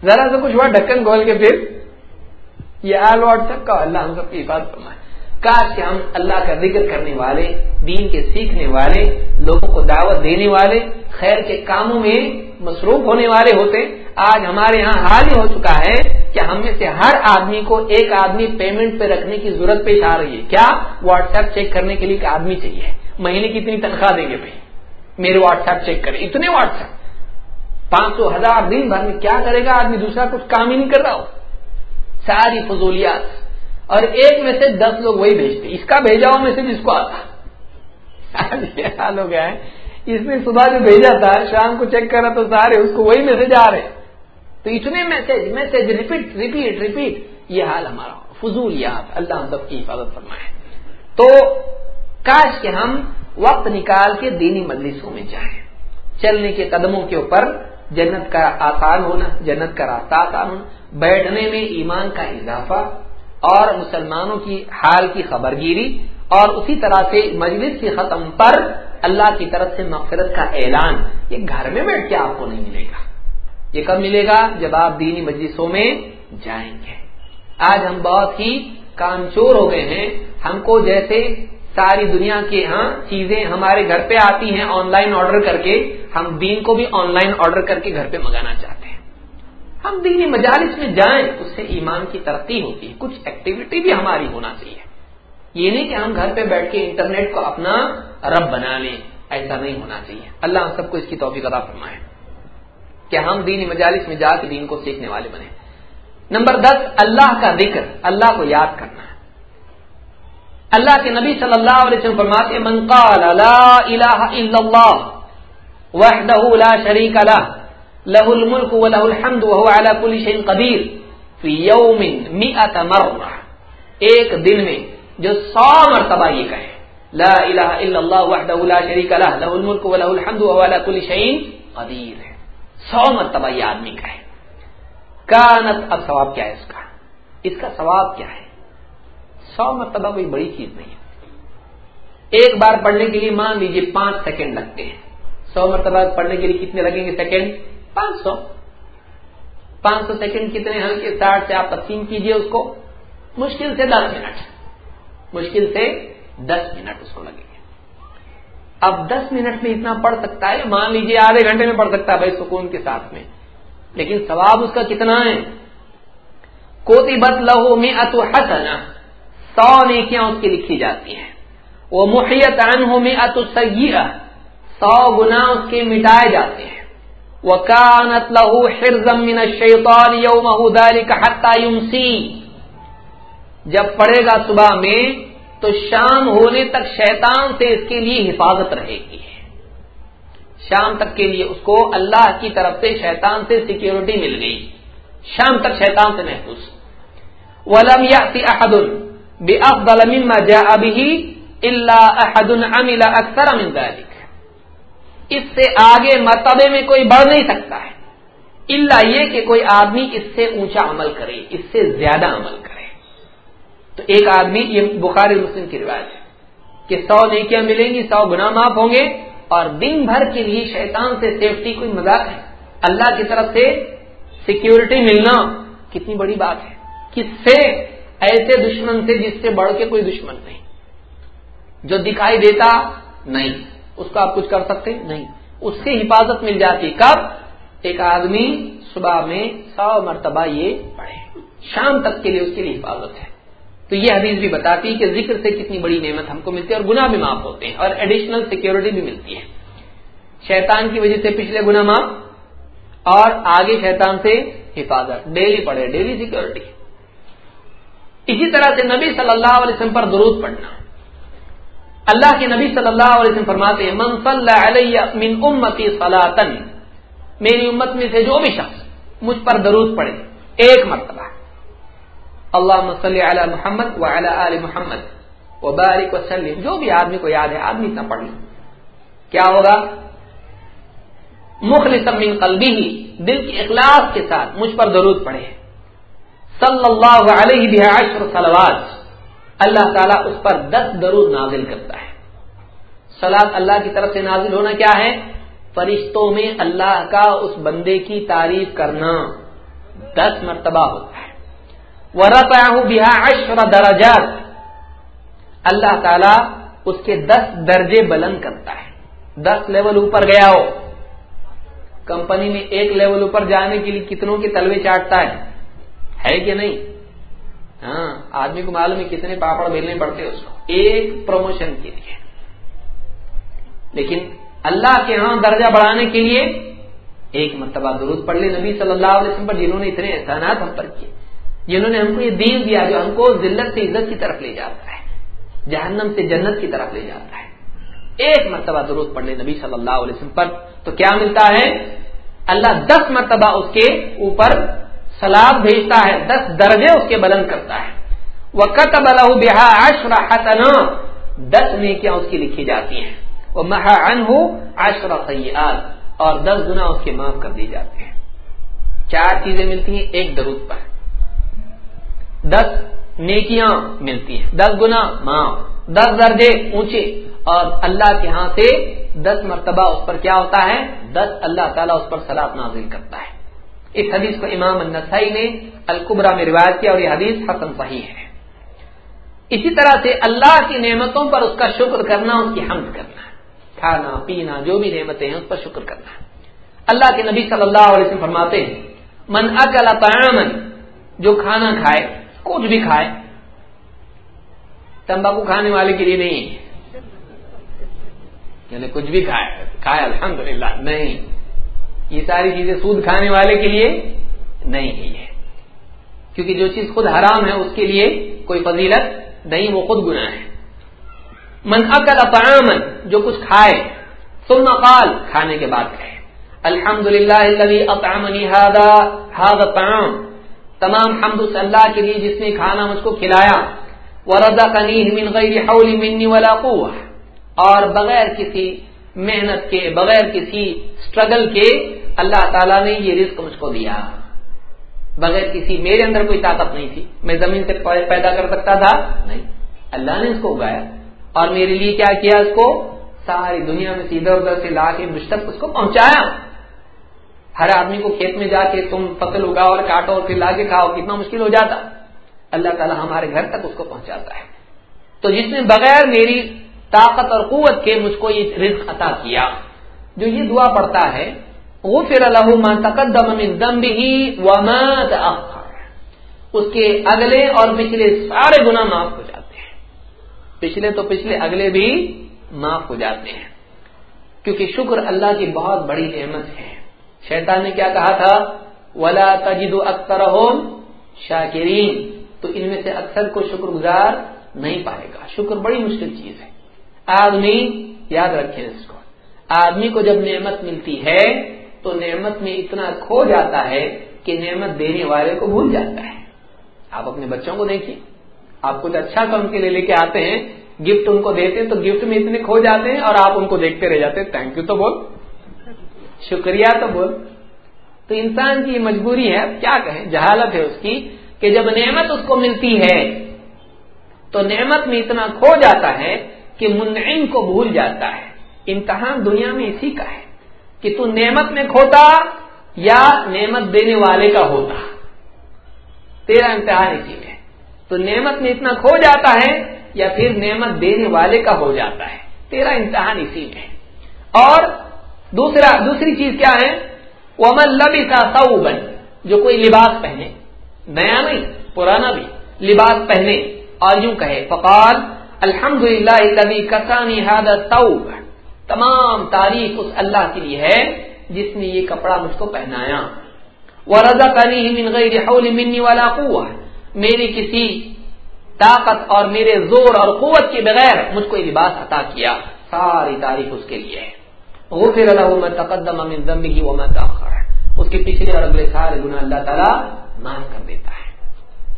ذرا سے کچھ ہوا ڈھکن کھول کے پھر یہ آل واٹس ایپ کا اللہ ہم سب کی حفاظت فرمائے۔ کاش کہ ہم اللہ کا ذکر کرنے والے، دین کے سیکھنے والے، لوگوں کو دعوت دینے والے، خیر کے کاموں میں مصروف ہونے والے ہوتے۔ آج ہمارے یہاں حال ہی ہو چکا ہے کہ ہم میں سے ہر آدمی کو ایک آدمی پیمنٹ پہ رکھنے کی ضرورت پیش آ رہی ہے۔ کیا؟ واٹس ایپ چیک کرنے کے لیے ایک آدمی چاہیے۔ مہینے کی اتنی تنخواہ دیں گے بھائی۔ میرے واٹس ایپ چیک کریں۔ اتنے واٹس ایپ پانچ سو ہزار دن بھر میں کیا کرے گا آدمی؟ دوسرا کچھ کام ہی نہیں کر رہا ہو۔ ساری فضولیات۔ اور ایک میسج دس لوگ وہی بھیجتے اس کا بھیجا ہوا میسج اس کو آتا۔ حال ہو گیا ہے۔ اس نے صبح جو بھیجا تھا، شام کو چیک کرا تو سارے اس کو وہی میسج آ رہے تو اتنے message message repeat repeat repeat. یہ حال ہمارا۔ فضول یاد اللہ ہم سب کی حفاظت فرمائے۔ تو کاش کہ ہم وقت نکال کے دینی مجلسوں میں جائیں چلنے کے قدموں کے اوپر جنت کا آسان ہونا، جنت کا راستہ آسان ہونا، بیٹھنے میں ایمان کا اضافہ اور مسلمانوں کی حال کی خبر گیری اور اسی طرح سے مجلس کی ختم پر اللہ کی طرف سے مغفرت کا اعلان، یہ گھر میں بیٹھ کے آپ کو نہیں ملے گا۔ یہ کب ملے گا؟ جب آپ دینی مجلسوں میں جائیں گے۔ آج ہم بہت ہی کام چور ہو گئے ہیں۔ ہم کو جیسے ساری دنیا کی ہاں چیزیں ہمارے گھر پہ آتی ہیں آن لائن آرڈر کر کے، ہم دین کو بھی آن لائن آرڈر کر کے گھر پہ منگانا چاہتے ہیں۔ ہم دینی مجالس میں جائیں، اس سے ایمان کی ترقی ہوتی ہے، کچھ ایکٹیویٹی بھی ہماری ہونا چاہیے۔ یہ نہیں کہ ہم گھر پہ بیٹھ کے انٹرنیٹ کو اپنا رب بنا لیں، ایسا نہیں ہونا چاہیے۔ اللہ ہم سب کو اس کی توفیق ادا فرمائے کہ ہم دینی مجالس میں جا کے دین کو سیکھنے والے بنے نمبر دس، اللہ کا ذکر، اللہ کو یاد کرنا۔ ہے اللہ کے نبی صلی اللہ علیہ وسلم فرماتے من قال لا الہ الا اللہ وحدہ لا شریک لہ لہ الملک و لہ الحمد وهو على كل شيء قدیر فی یوم مئت مرہ ایک دن میں جو سو مرتبہ یہ کہے، لا الہ الا اللہ وحدہ لا شریک لہ لہ الملک و لہ الحمد وهو على كل شيء قدیر ہے۔ سو مرتبہ یہ آدمی کہے۔ کانت، اب ثواب کیا ہے اس کا؟ اس کا ثواب کیا ہے؟ سو مرتبہ کوئی بڑی چیز نہیں ہے۔ ایک بار پڑھنے کے لیے مان لیجیے پانچ سیکنڈ لگتے ہیں۔ سو مرتبہ پڑھنے کے لیے کتنے لگیں گے سیکنڈ؟ پانچ سو۔ پانچ سو سیکنڈ کتنے ہلکے؟ ساٹھ سے آپ تقسیم کیجیے اس کو۔ مشکل سے دس منٹ۔ مشکل سے دس منٹ اس کو لگیں گے۔ اب دس منٹ میں اتنا پڑھ سکتا ہے، مان لیجیے آدھے گھنٹے میں پڑھ سکتا ہے بھائی سکون کے ساتھ میں۔ لیکن ثواب اس کا کتنا ہے؟ کوتی بت لہو میں اتو حسنا سو نیکیاں اس کی لکھی جاتی ہیں؟ وہ محیط انہوں میں اتو سو گنا اس کے مٹائے جاتے ہیں۔ وہ کانت لہو حرزم من الشیطان یومہ ذالک حتی یمسی۔ جب پڑے گا صبح میں، تو شام ہونے تک شیطان سے اس کے لیے حفاظت رہے گی۔ شام تک کے لیے اس کو اللہ کی طرف سے شیطان سے سیکیورٹی مل گئی۔ شام تک شیطان سے محفوظ۔ ولم یاتی احد۔ بے افضل مما جاء به الا احد عمل اکثر من ذلك۔ اس سے آگے مرتبے میں کوئی بڑھ نہیں سکتا ہے۔ اللہ یہ کہ کوئی آدمی اس سے اونچا عمل کرے، اس سے زیادہ عمل کرے۔ تو ایک آدمی، یہ بخاری مسلم کی روایت ہے کہ سو نیکیاں ملیں گی، سو گنا معاف ہوں گے اور دن بھر کے لیے شیطان سے سیفٹی کوئی مذاق ہے۔ اللہ کی طرف سے سیکیورٹی ملنا کتنی بڑی بات ہے۔ کس سے؟ ایسے دشمن سے جس سے بڑھ کے کوئی دشمن نہیں۔ جو دکھائی دیتا، نہیں۔ اس کو آپ کچھ کر سکتے؟ نہیں۔ اس سے حفاظت مل جاتی۔ کب؟ ایک آدمی صبح میں سو مرتبہ یہ پڑھے۔ شام تک کے لیے اس کے لیے حفاظت ہے۔ تو یہ حدیث بھی بتاتی کہ ذکر سے کتنی بڑی نعمت ہم کو ملتی ہے اور گناہ بھی معاف ہوتے ہیں اور ایڈیشنل سیکیورٹی بھی ملتی ہے۔ شیطان کی وجہ سے پچھلے گنا معاف اور آگے شیطان سے حفاظت۔ ڈیلی پڑھے ڈیلی سیکورٹی اسی طرح سے نبی صلی اللہ علیہ وسلم پر درود پڑھنا۔ اللہ کے نبی صلی اللہ علیہ وسلم فرماتے ہیں، من صلی علیہ من امتی صلاتن میری امت میں سے جو بھی شخص مجھ پر درود پڑے ایک مرتبہ۔ اللہ صلی علی محمد و علی محمد و بارک وسلم جو بھی آدمی کو یاد ہے، آدمی اتنا پڑھ لیں کیا ہوگا؟ مخلص من قلبی ہی دل کی اخلاص کے ساتھ مجھ پر درود پڑے صلی اللہ علیہ عشر صلوات، اللہ تعالیٰ اس پر دس درود نازل کرتا ہے۔ سلاد اللہ کی طرف سے نازل ہونا کیا ہے؟ فرشتوں میں اللہ کا اس بندے کی تعریف کرنا۔ دس مرتبہ ہوتا ہے۔ ورتا عشر درجات۔ اللہ تعالیٰ اس کے دس درجے بلند کرتا ہے۔ دس لیول اوپر گیا ہو۔ کمپنی میں ایک لیول اوپر جانے کے لیے کتنوں کے تلوے چاٹتا ہے؟ ہے کہ نہیں? ہاں آدمی کو معلوم ہے کتنے پاپڑ بیلنے پڑتے اس کو۔ ایک پروموشن کے لیے۔ لیکن اللہ کے ہاں درجہ بڑھانے کے لیے ایک مرتبہ درود پڑھ لے۔ نبی صلی اللہ علیہ وسلم پر جنہوں نے اتنے احسانات ہم پر کیے، جنہوں نے ہم کو یہ دین دیا جو ہم کو ذلت سے عزت کی طرف لے جاتا ہے، جہنم سے جنت کی طرف لے جاتا ہے۔ ایک مرتبہ درود پڑھ لے نبی صلی اللہ علیہ وسلم پر تو کیا ملتا ہے؟ اللہ دس مرتبہ اس کے اوپر سلاب بھیجتا ہے، دس درجے اس کے بلند کرتا ہے۔ وہ قطب الحا دس نیکیاں اس کی لکھی جاتی ہیں۔ وہ مہا ان آشرا سیاد اور دس گنا اس کے معاف کر دی جاتے ہیں۔ چار چیزیں ملتی ہیں، ایک درود پر۔ دس نیکیاں ملتی ہیں۔ دس گنا معاف۔ دس درجے اونچے۔ اور اللہ کے ہاں سے دس مرتبہ اس پر کیا ہوتا ہے؟ دس اللہ تعالیٰ اس پر سلاد نازل کرتا ہے۔ اس حدیث کو امام النسائی نے القبرا میں روایت کیا اور یہ حدیث حسن صحیح ہے۔ اسی طرح سے اللہ کی نعمتوں پر اس کا شکر کرنا، اس کی حمد کرنا، کھانا، پینا، جو بھی نعمتیں ہیں، اس پر شکر کرنا۔ اللہ کے نبی صلی اللہ علیہ وسلم فرماتے ہیں، من اکل طعاما، جو کھانا کھائے، کچھ بھی کھائے، تمباکو کھانے والے کے لیے نہیں یعنی کچھ بھی کھائے کھائے الحمد نہیں۔ یہ ساری چیزیں سود کھانے والے کے لیے نہیں ہے کیونکہ جو چیز خود حرام ہے، اس کے لیے کوئی فضیلت نہیں، وہ خود گناہ ہے۔ من اکل اطعاما جو کچھ کھائے، ثم قال، کھانے کے بعد کہے۔ الحمد للہ اطعمنی هذا هذا الطعام۔ تمام حمد اس اللہ کے لیے جس نے کھانا مجھ کو کھلایا۔ ورزقنی من غیر حول منی ولا قوه اور بغیر کسی محنت کے، بغیر کسی اسٹرگل کے اللہ تعالیٰ نے یہ رزق مجھ کو دیا۔ بغیر کسی میرے اندر کوئی طاقت نہیں تھی۔ میں زمین سے پیدا کر سکتا تھا؟ نہیں۔ اللہ نے اس کو اگایا۔ اور میرے لیے کیا کیا اس کو؟ ساری دنیا میں سیدھا ادھر سے لا کے مشتق اس کو پہنچایا۔ ہر آدمی کو کھیت میں جا کے تم فصل اگاؤ اور کاٹو اور پھر لا کے کھاؤ، کتنا مشکل ہو جاتا۔ اللہ تعالیٰ ہمارے گھر تک اس کو پہنچاتا ہے۔ تو جس نے بغیر میری طاقت اور قوت کے مجھ کو یہ رزق عطا کیا، جو یہ دعا پڑتا ہے وہ پھر اللہ تقدم دم بھی اس کے اگلے اور پچھلے سارے گنا معاف ہو جاتے ہیں. پچھلے تو پچھلے، اگلے بھی معاف ہو جاتے ہیں. کیونکہ شکر اللہ کی بہت بڑی نعمت ہے. شیطان نے کیا کہا تھا؟ ولا تجد اکثر شاکرین تو ان میں سے اکثر کو شکر گزار نہیں پائے گا. شکر بڑی مشکل چیز ہے. آدمی، یاد رکھیں اس کو. آدمی کو جب نعمت ملتی ہے تو نعمت میں اتنا کھو جاتا ہے کہ نعمت دینے والے کو بھول جاتا ہے۔ آپ اپنے بچوں کو دیکھیے آپ کچھ اچھا کام کے لیے لے کے آتے ہیں، گفٹ ان کو دیتے ہیں تو گفٹ میں اتنے کھو جاتے ہیں اور آپ ان کو دیکھتے رہ جاتے ہیں۔ تھینک یو تو بول۔ شکریہ تو بول۔ تو انسان کی مجبوری ہے کیا کہیں؟ جہالت ہے اس کی کہ جب نعمت اس کو ملتی ہے، تو نعمت میں اتنا کھو جاتا ہے کہ منعم کو بھول جاتا ہے۔ امتحان دنیا میں اسی کا ہے۔ کہ تو نعمت میں کھوتا یا نعمت دینے والے کا ہوتا؟ تیرا امتحان اسی میں تو نعمت میں اتنا کھو جاتا ہے یا پھر نعمت دینے والے کا ہو جاتا ہے؟ تیرا امتحان اسی میں اور دوسرا، دوسری چیز کیا ہے؟ وہ امن لبی کا جو کوئی لباس پہنے، نیا نہیں پرانا بھی، لباس پہنے اور یوں کہے، فقال الحمد للہ تمام تاریخ اس اللہ کے لیے ہے جس نے یہ کپڑا مجھ کو پہنایا۔ وہ رضا کری منی والا میری کسی طاقت اور میرے زور اور قوت کے بغیر مجھ کو یہ لباس عطا کیا۔ ساری تاریخ اس کے لیے ہے۔ غفر له ما تقدم من ذنبه وما تاخر اس کے پچھلے اور اگلے سارے گناہ اللہ تعالی معاف کر دیتا ہے۔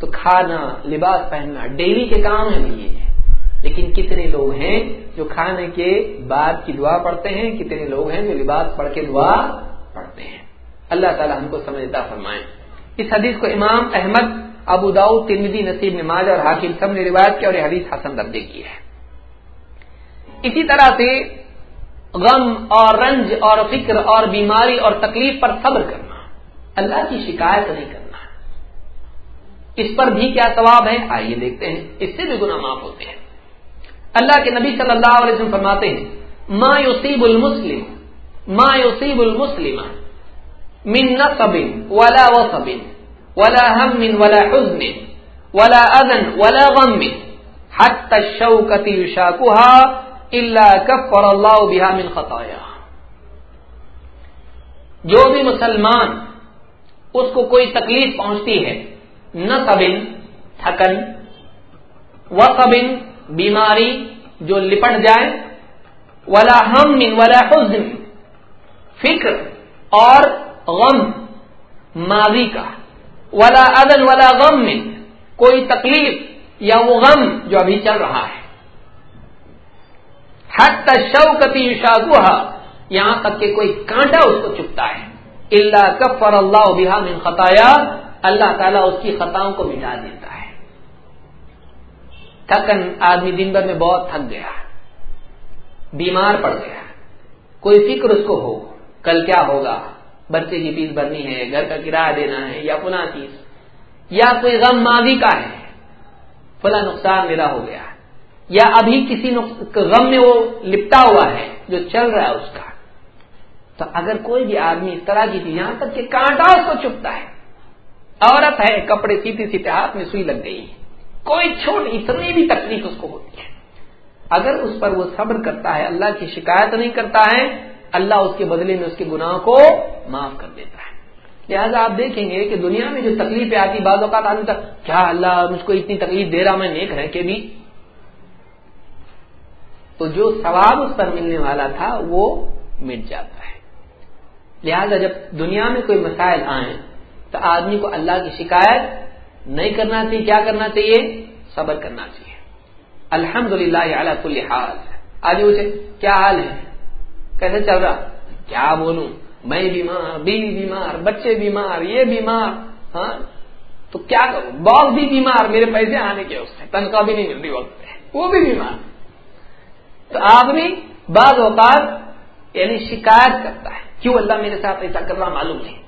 تو کھانا، لباس پہننا ڈیلی کے کام ہے یہ۔ لیکن کتنے لوگ ہیں جو کھانے کے بعد کی دعا پڑھتے ہیں، کتنے لوگ ہیں جو لباس پڑھ کے دعا پڑھتے ہیں۔ اللہ تعالی ہم کو سمجھتا فرمائے۔ اس حدیث کو امام احمد، ابو داؤ ترمدی نصیب نماز اور حاکم سب نے روایت کیا اور یہ حدیث حسن درجے کی ہے۔ اسی طرح سے غم اور رنج اور فکر اور بیماری اور تکلیف پر صبر کرنا، اللہ کی شکایت نہیں کرنا۔ اس پر بھی کیا ثواب ہے؟ آئیے دیکھتے ہیں۔ اس سے بھی گناہ معاف ہوتے ہیں۔ اللہ کے نبی صلی اللہ علیہ وسلم فرماتے ہیں، ما یصیب المسلم، ما یصیب المسلم من نصب ولا وصب، ولا هم ولا حزن، ولا اذن ولا غم، حتى الشوكة يشاكها اللہ کف اور اللہ بحا من خطایا جو بھی مسلمان اس کو کوئی تکلیف پہنچتی ہے نہ تھکن و بیماری جو لپٹ جائے، ولا ہم من، ولا حزن، فکر اور غم، ماضی کا۔ ولا ادن ولا غم میں کوئی تکلیف یا وہ غم جو ابھی چل رہا ہے۔ حت شوکتی شاگوہا یہاں تک کہ کوئی کانٹا اس کو چپتا ہے۔ اللہ کفر اللہ بحا من خطایا، اللہ تعالیٰ اس کی خطاؤں کو مٹا دیتا تھکن آدمی دن بھر میں بہت تھک گیا بیمار پڑ گیا کوئی فکر اس کو ہو، کل کیا ہوگا؟ بچے کی فیس بھرنی ہے، گھر کا کرایہ دینا ہے یا پنا چیز۔ یا کوئی غم ماضی کا ہے، فلاں نقصان میرا ہو گیا یا ابھی کسی غم میں وہ لپٹا ہوا ہے جو چل رہا ہے اس کا۔ تو اگر کوئی بھی آدمی اس طرح کی تھی یہاں تک کہ کانٹا اس کو چپتا ہے۔ عورت ہے، کپڑے سیتے سیتے ہاتھ میں سوئی لگ گئی۔ کوئی چھوٹ اتنی بھی تکلیف اس کو ہوتی ہے۔ اگر اس پر وہ صبر کرتا ہے، اللہ کی شکایت نہیں کرتا ہے، اللہ اس کے بدلے میں اس کے گناہ کو معاف کر دیتا ہے۔ لہٰذا آپ دیکھیں گے کہ دنیا میں جو تکلیفیں آتی بعض اوقات آدمی تک کیا اللہ مجھ کو اتنی تکلیف دے رہا میں نیک رہ کے بھی؟ تو جو ثواب اس پر ملنے والا تھا، وہ مٹ جاتا ہے۔ لہذا جب دنیا میں کوئی مسائل آئیں، تو آدمی کو اللہ کی شکایت نہیں کرنا چاہیے کیا کرنا چاہیے؟ صبر کرنا چاہیے۔ الحمد للہ اعلیٰ کل حال۔ آج اسے، کیا حال ہے؟ کیسے چل رہا؟ کیا بولوں؟ میں بیمار، بیوی بیمار، بچے بیمار، یہ بیمار ہاں؟ تو کیا کروں؟ باس بھی بیمار، میرے پیسے آنے کے اس سے تنخواہ بھی نہیں ملتی وقت وہ بھی بیمار۔ تو آدمی بعض اوقات یعنی شکایت کرتا ہے، کیوں اللہ میرے ساتھ ایسا کر رہا معلوم نہیں۔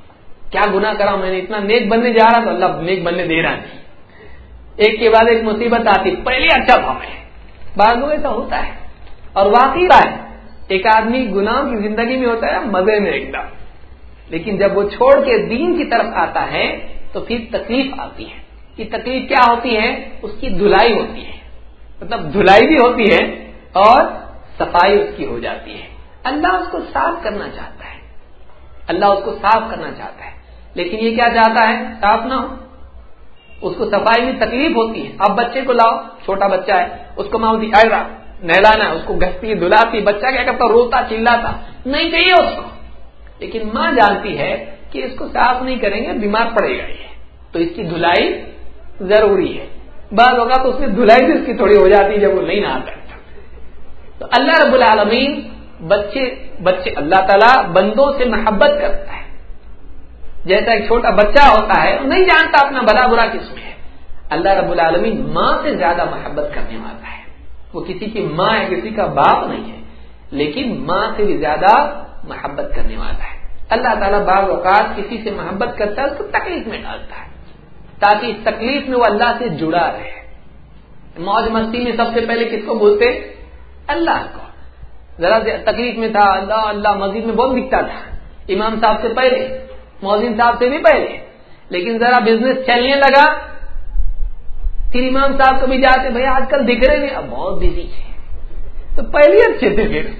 کیا گنا کرا میں نے؟ اتنا نیک بننے جا رہا تو اللہ نیک بننے دے رہا نہیں ایک کے بعد ایک مصیبت آتی، پہلے اچھا بھاؤ ہے۔ بعض ایسا ہوتا ہے۔ اور واقعی ہے، ایک آدمی گناہ کی زندگی میں ہوتا ہے، مزے میں ایک دم۔ لیکن جب وہ چھوڑ کے دین کی طرف آتا ہے، تو پھر تکلیف آتی ہے۔ یہ تکلیف کیا ہوتی ہے؟ اس کی دھلائی ہوتی ہے۔ مطلب دھلائی بھی ہوتی ہے اور صفائی اس کی ہو جاتی ہے۔ اللہ اس کو صاف کرنا چاہتا ہے۔ اللہ اس کو صاف کرنا چاہتا ہے۔ لیکن یہ کیا چاہتا ہے؟ صاف نہ ہو۔ اس کو صفائی میں تکلیف ہوتی ہے۔ اب بچے کو لاؤ، چھوٹا بچہ ہے، اس کو ماں دکھائے گا نہلانا ہے۔ اس کو گھستی، دھلاتی، بچہ کیا کرتا؟ روتا، چلاتا۔ نہیں چاہیے اس کو۔ لیکن ماں جانتی ہے کہ اس کو صاف نہیں کریں گے، بیمار پڑے گا یہ۔ تو اس کی دھلائی ضروری ہے۔ بعض ہوگا تو اس میں دھلائی بھی اس کی تھوڑی ہو جاتی ہے جب وہ نہیں نہاتا۔ تو اللہ رب العالمین بچے بچے اللہ تعالیٰ بندوں سے محبت کرتا ہے۔ جیسا ایک چھوٹا بچہ ہوتا ہے، وہ نہیں جانتا اپنا بلا برا کس میں ہے۔ اللہ رب العالمین ماں سے زیادہ محبت کرنے والا ہے۔ وہ کسی کی ماں ہے، کسی کا باپ نہیں ہے، لیکن ماں سے بھی زیادہ محبت کرنے والا ہے۔ اللہ تعالیٰ بعض اوقات کسی سے محبت کرتا ہے، اس کو تکلیف میں ڈالتا ہے، تاکہ اس تکلیف میں وہ اللہ سے جڑا رہے۔ موج مستی میں سب سے پہلے کس کو بولتے؟ اللہ کو۔ ذرا تکلیف میں تھا، اللہ اللہ مسجد میں بہت دکھتا تھا۔ امام صاحب سے پہلے محسن صاحب سے بھی پہلے۔ لیکن ذرا بزنس چلنے لگا۔ پھر امام صاحب کبھی جاتے، بھائی آج کل دکھ رہے اب بہت بزی ہے تو پہلے اچھے تھے پھر۔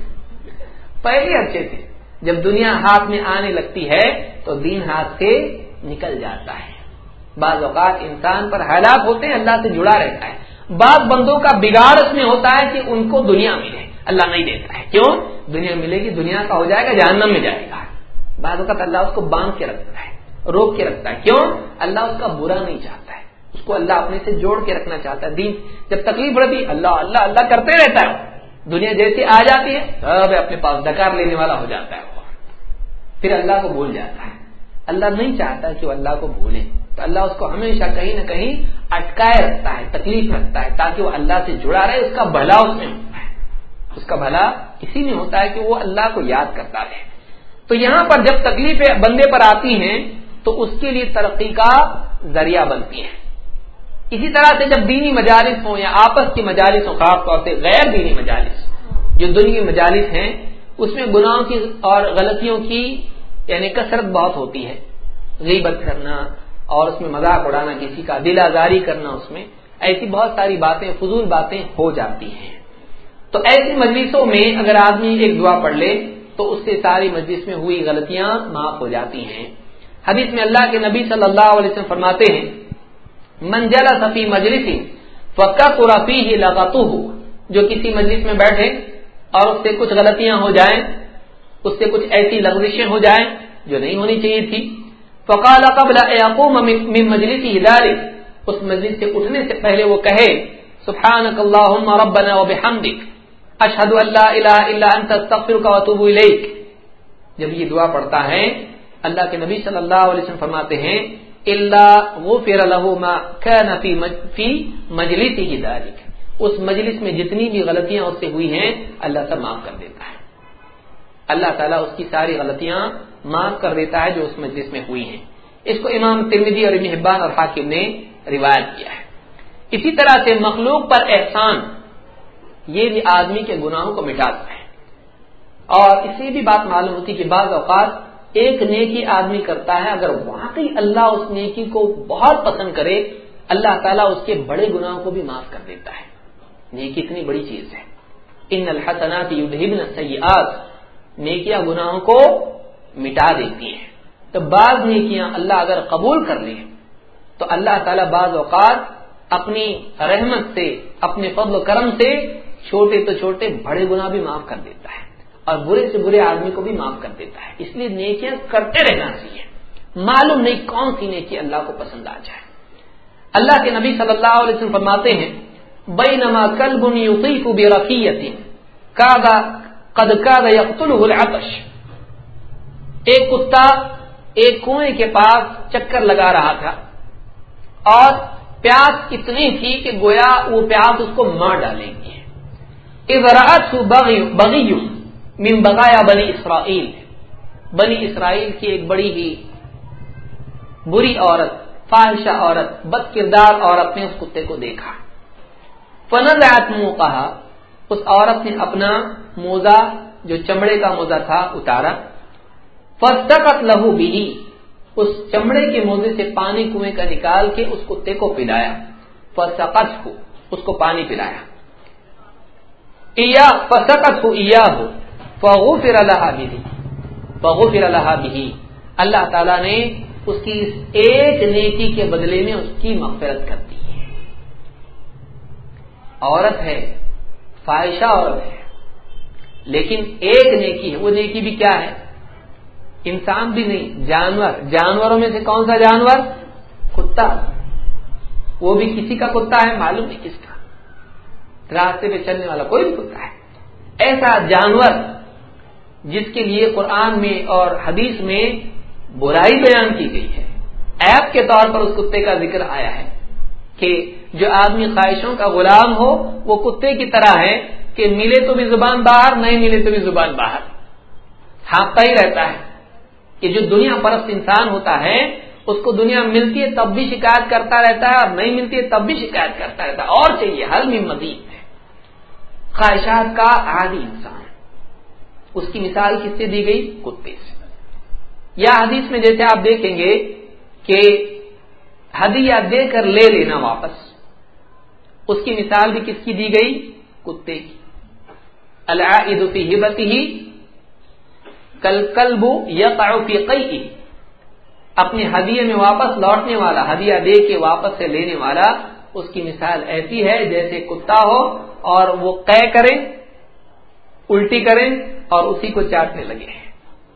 پہلے اچھے تھے۔ جب دنیا ہاتھ میں آنے لگتی ہے، تو دین ہاتھ سے نکل جاتا ہے۔ بعض اوقات انسان پر حالات ہوتے ہیں، اللہ سے جڑا رہتا ہے۔ بعض بندوں کا بگاڑ اس میں ہوتا ہے کہ ان کو دنیا ملے اللہ نہیں دیتا ہے۔ کیوں؟ دنیا ملے گی، دنیا کا ہو جائے گا، جہنم میں جائے گا۔ بعض اوقات اللہ اس کو باندھ کے رکھتا ہے، روک کے رکھتا ہے۔ کیوں؟ اللہ اس کا برا نہیں چاہتا ہے۔ اس کو اللہ اپنے سے جوڑ کے رکھنا چاہتا ہے۔ دین، جب تکلیف بڑھتی، اللہ اللہ اللہ کرتے رہتا ہے۔ دنیا جیسے آ جاتی ہے، سب اپنے پاس ڈکار لینے والا ہو جاتا ہے۔ وہ پھر اللہ کو بھول جاتا ہے۔ اللہ نہیں چاہتا کہ وہ اللہ کو بھولے۔ تو اللہ اس کو ہمیشہ کہیں نہ کہیں اٹکائے رکھتا ہے، تکلیف رکھتا ہے، تاکہ وہ اللہ سے جڑا رہے، اس کا بھلا اس میں اس کا بھلا اسی میں ہوتا ہے کہ وہ اللہ کو یاد کرتا رہے تو یہاں پر جب تکلیفیں بندے پر آتی ہیں، تو اس کے لیے ترقی کا ذریعہ بنتی ہے اسی طرح سے جب دینی مجالس ہوں یا آپس کی مجالس ہوں، خاص طور سے غیر دینی مجالس، جو دنیا مجالس ہیں، اس میں گناہوں کی اور غلطیوں کی یعنی کثرت بہت ہوتی ہے۔ غیبت کرنا اور اس میں مذاق اڑانا، کسی کا دل آزاری کرنا، اس میں ایسی بہت ساری باتیں، فضول باتیں ہو جاتی ہیں۔ تو ایسی مجلسوں میں اگر آدمی ایک دعا پڑھ لے، تو اس سے ساری مجلس میں ہوئی غلطیاں معاف ہو جاتی ہیں۔ حدیث میں اللہ کے نبی صلی اللہ علیہ وسلم فرماتے ہیں منجلا صفی مجلس فقہ قرافی ہی لگاتو ہو جو کسی مجلس میں بیٹھے اور اس سے کچھ غلطیاں ہو جائیں، اس سے کچھ ایسی لغزشیں ہو جائیں جو نہیں ہونی چاہیے تھی۔ فقال قبل من مجلس ہدار اس مجلس سے اٹھنے سے پہلے وہ کہے سبحانك اللهم ربنا وبحمدك اشهد ان لا اله الا انت استغفرك واتوب اليك جب یہ دعا پڑھتا ہے، اللہ کے نبی صلی اللہ علیہ وسلم فرماتے ہیں اللہ غفر له ما كان في في مجلسه ذلك اس مجلس میں جتنی بھی غلطیاں اس سے ہوئی ہیں، اللہ سب معاف کر دیتا ہے۔ اللہ تعالیٰ اس کی ساری غلطیاں معاف کر دیتا ہے جو اس مجلس میں ہوئی ہیں۔ اس کو امام ترمیدی اور ابن حبان اور حاکم نے روایت کیا ہے۔ اسی طرح سے مخلوق پر احسان یہ بھی آدمی کے گناہوں کو مٹاتا ہے۔ اور اس سے بھی بات معلوم ہوتی کہ بعض اوقات ایک نیکی آدمی کرتا ہے، اگر واقعی اللہ اس نیکی کو بہت پسند کرے، اللہ تعالیٰ اس کے بڑے گناہوں کو بھی معاف کر دیتا ہے۔ نیکی اتنی بڑی چیز ہے۔ ان الحسنات یدہبن سیئات نیکیاں گناہوں کو مٹا دیتی ہیں۔ تو بعض نیکیاں اللہ اگر قبول کر لیں تو اللہ تعالیٰ بعض اوقات اپنی رحمت سے، اپنے فضل و کرم سے چھوٹے تو چھوٹے، بڑے گناہ بھی معاف کر دیتا ہے اور برے سے برے آدمی کو بھی معاف کر دیتا ہے۔ اس لیے نیکیاں کرتے رہنا چاہیے۔ معلوم نہیں کون سی نیکی اللہ کو پسند آ جائے۔ اللہ کے نبی صلی اللہ علیہ وسلم فرماتے ہیں بئی نما کل بنی بے رفیت قد العطش۔ ایک کتا ایک کنویں کے پاس چکر لگا رہا تھا اور پیاس اتنی تھی کہ گویا وہ پیاس اس کو مار ڈالے گی۔ بغی من بغایا بنی اسرائیل بنی اسرائیل کی ایک بڑی ہی بری عورت، فاحشہ عورت بد کردار عورت نے اس کتے کو دیکھا۔ فنل منہ کہا اس عورت نے اپنا موزہ، جو چمڑے کا موزہ تھا، اتارا۔ فستقت لہو بھی اس چمڑے کے موزے سے پانی کنویں کا نکال کے اس کتے کو پلایا۔ فسقت ہو اس کو پانی پلایا۔ فسقت ہو ہو فغو فر اللہ بھی فغو فر اللہ بھی اللہ تعالی نے اس کی اس ایک نیکی کے بدلے میں اس کی مغفرت کر دی ہے۔ عورت ہے فائشہ عورت ہے، لیکن ایک نیکی ہے، وہ نیکی بھی کیا ہے؟ انسان بھی نہیں، جانور۔ جانوروں میں سے کون سا جانور؟ کتا۔ وہ بھی کسی کا کتا ہے، معلوم نہیں کس کا۔ راستے پہ چلنے والا کوئی بھی کتا ہے۔ ایسا جانور جس کے لیے قرآن میں اور حدیث میں برائی بیان کی گئی ہے۔ ایپ کے طور پر اس کتے کا ذکر آیا ہے کہ جو آدمی خواہشوں کا غلام ہو، وہ کتے کی طرح ہے کہ ملے تو بھی زبان باہر، نہیں ملے تو بھی زبان باہر۔ ہانپتا ہی رہتا ہے کہ جو دنیا پرست انسان ہوتا ہے، اس کو دنیا ملتی ہے تب بھی شکایت کرتا رہتا ہے، اور نہیں ملتی ہے تب بھی شکایت کرتا رہتا ہے۔ اور چاہیے، حل میں مزید ہے۔ خواہشات کا عادی انسان اس کی مثال کس سے دی گئی؟ کتے سے۔ یا حدیث میں جیسے آپ دیکھیں گے کہ ہدیہ دے کر لے لینا واپس، اس کی مثال بھی کس کی دی گئی؟ کتے کی۔ العائد فی ہبتی کل کلب یا فی قیئی اپنی ہدیے میں واپس لوٹنے والا، ہدیہ دے کے واپس سے لینے والا اس کی مثال ایسی ہے جیسے کتا ہو اور وہ قے کریں الٹی کریں اور اسی کو چاٹنے لگے۔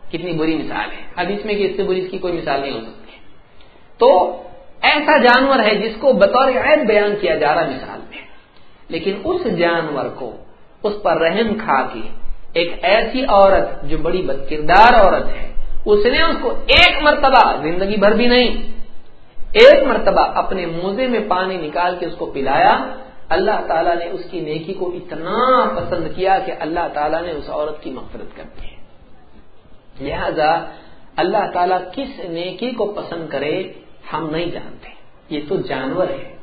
کتنی بری مثال ہے۔ اب اس میں کہ اس سے بری اس کی کوئی مثال نہیں ہو سکتی۔ تو ایسا جانور ہے جس کو بطور عید بیان کیا جا رہا مثال میں۔ لیکن اس جانور کو اس پر رحم کھا کے ایک ایسی عورت جو بڑی بد کردار عورت ہے، اس نے اس کو ایک مرتبہ زندگی بھر بھی نہیں ایک مرتبہ اپنے موزے میں پانی نکال کے اس کو پلایا، اللہ تعالیٰ نے اس کی نیکی کو اتنا پسند کیا کہ اللہ تعالیٰ نے اس عورت کی مفرت کر دی۔ لہذا اللہ تعالیٰ کس نیکی کو پسند کرے ہم نہیں جانتے۔ یہ تو جانور ہے۔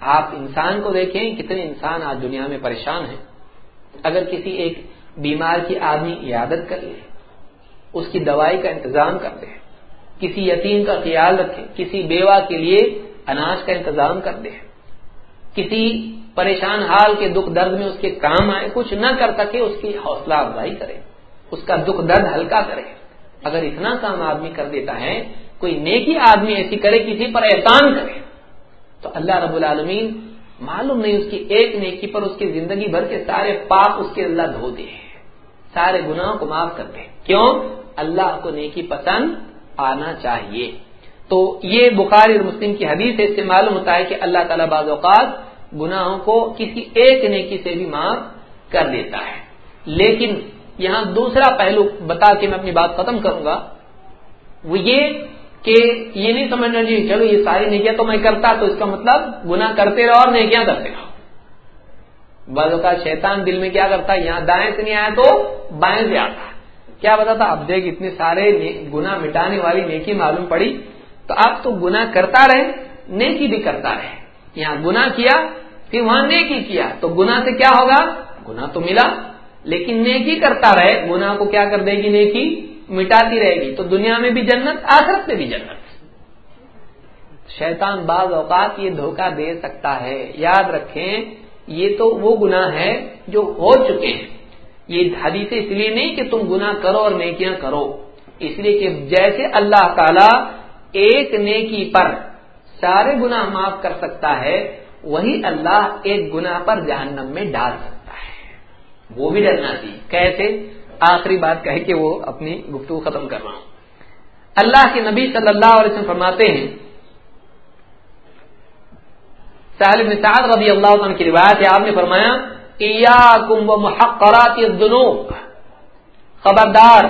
آپ انسان کو دیکھیں، کتنے انسان آج دنیا میں پریشان ہیں۔ اگر کسی ایک بیمار کی آدمی عیادت کر لے، اس کی دوائی کا انتظام کر دے۔ کسی یتیم کا خیال رکھے، کسی بیوہ کے لیے اناج کا انتظام کر دے۔ کسی پریشان حال کے دکھ درد میں اس کے کام آئے، کچھ نہ کر سکے، اس کی حوصلہ افزائی کرے، اس کا دکھ درد ہلکا کرے۔ اگر اتنا کام آدمی کر دیتا ہے، کوئی نیکی آدمی ایسی کرے، کسی پر احسان کرے، تو اللہ رب العالمین معلوم نہیں اس کی ایک نیکی پر اس کی زندگی بھر کے سارے پاپ اس کے اللہ دھو دے۔ سارے گناہوں کو معاف کر دے۔ کیوں؟ اللہ کو نیکی پسند آنا چاہیے۔ تو یہ بخاری اور مسلم کی حدیث ہے اس سے معلوم ہوتا ہے کہ اللہ تعالیٰ بعض اوقات گناہوں کو کسی ایک نیکی سے بھی معاف کر دیتا ہے۔ لیکن یہاں دوسرا پہلو بتا کے میں اپنی بات ختم کروں گا۔ وہ یہ کہ یہ نہیں سمجھنا چاہیے چلو یہ ساری نیکیاں تو میں کرتا، تو اس کا مطلب گنا کرتے رہو اور نیکیاں کرتے رہو۔ بعض اوقات شیطان دل میں کیا کرتا ہے یہاں دائیں سے نہیں آیا تو بائیں سے آتا۔ ہے کیا بتا اب دیکھ اتنے سارے گنا مٹانے والی نیکی معلوم پڑی تو آپ تو گنا کرتا رہے، نیکی بھی کرتا رہے۔ یہاں گنا کیا، پھر وہاں نیکی کیا۔ تو گنا سے کیا ہوگا؟ گنا تو ملا، لیکن نیکی کرتا رہے گنا کو کیا کر دے گی؟ نیکی مٹاتی رہے گی۔ تو دنیا میں بھی جنت، آخرت میں بھی جنت۔ شیطان بعض اوقات یہ دھوکہ دے سکتا ہے۔ یاد رکھیں، یہ تو وہ گنا ہے جو ہو چکے ہیں۔ یہ حدیث اس لیے نہیں کہ تم گنا کرو اور نیکیاں کرو۔ اس لیے کہ جیسے اللہ تعالی ایک نیکی پر سارے گنا معاف کر سکتا ہے، وہی اللہ ایک گنا پر جہنم میں ڈال سکتا ہے۔ وہ بھی ڈرنا چاہیے کیسے؟ آخری بات کہہ کے وہ اپنی گفتگو ختم کر رہا ہوں۔ اللہ کے نبی صلی اللہ علیہ وسلم فرماتے ہیں سالم سعد رضی اللہ عنہ کی روایت ہے، آپ نے فرمایا ایاکم و محقرات خبردار،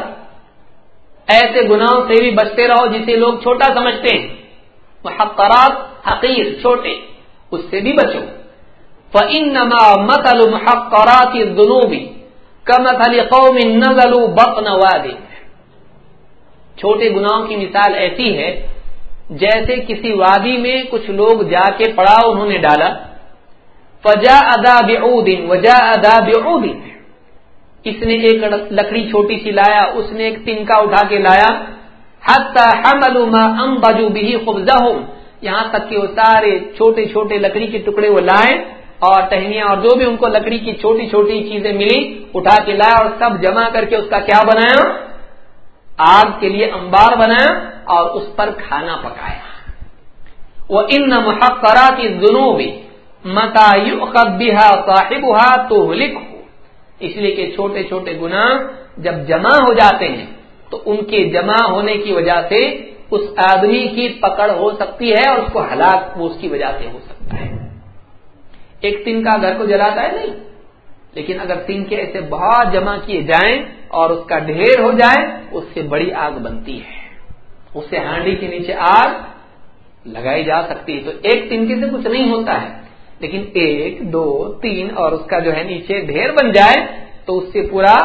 ایسے گناہوں سے بھی بچتے رہو جسے لوگ چھوٹا سمجھتے ہیں۔ محقرات، حقیر، چھوٹے، اس سے بھی بچو۔ فَإِنَّمَا مَثَلُ مُحَقَّرَاتِ الذُّنُوبِ كَمَثَلِ قَوْمٍ نَزَلُوا بَطْنَ وَادٍ۔ چھوٹے گناہوں کی مثال ایسی ہے جیسے کسی وادی میں کچھ لوگ جا کے پڑا انہوں نے ڈالا۔ فجا ادا بن وجا ادا بن اس نے ایک لکڑی چھوٹی سی لایا، اس نے ایک تنکا اٹھا کے لایا۔ ام بجو بھی یہاں تک کہ وہ سارے چھوٹے چھوٹے لکڑی کے ٹکڑے وہ لائے اور ٹہنیاں اور جو بھی ان کو لکڑی کی چھوٹی چھوٹی چیزیں ملی، اٹھا کے لایا اور سب جمع کر کے اس کا کیا بنایا؟ آگ کے لیے امبار بنایا اور اس پر کھانا پکایا۔ وہ ان محقرا کی دنوں بھی متا صاحب تو لکھو اس لیے کہ چھوٹے چھوٹے گنا جب جمع ہو جاتے ہیں، تو ان کے جمع ہونے کی وجہ سے اس آدمی کی پکڑ ہو سکتی ہے اور اس کو ہلاک وہ اس کی وجہ سے ہو سکتا ہے۔ ایک تن کا گھر کو جلاتا ہے نہیں، لیکن اگر تین کے ایسے بہت جمع کیے جائیں اور اس کا ڈھیر ہو جائے، اس سے بڑی آگ بنتی ہے۔ اس سے ہانڈی کے نیچے آگ لگائی جا سکتی ہے۔ تو ایک تنکے سے کچھ نہیں ہوتا ہے۔ لیکن ایک، دو، تین، اور اس کا جو ہے نیچے ڈھیر بن جائے تو اس سے پورا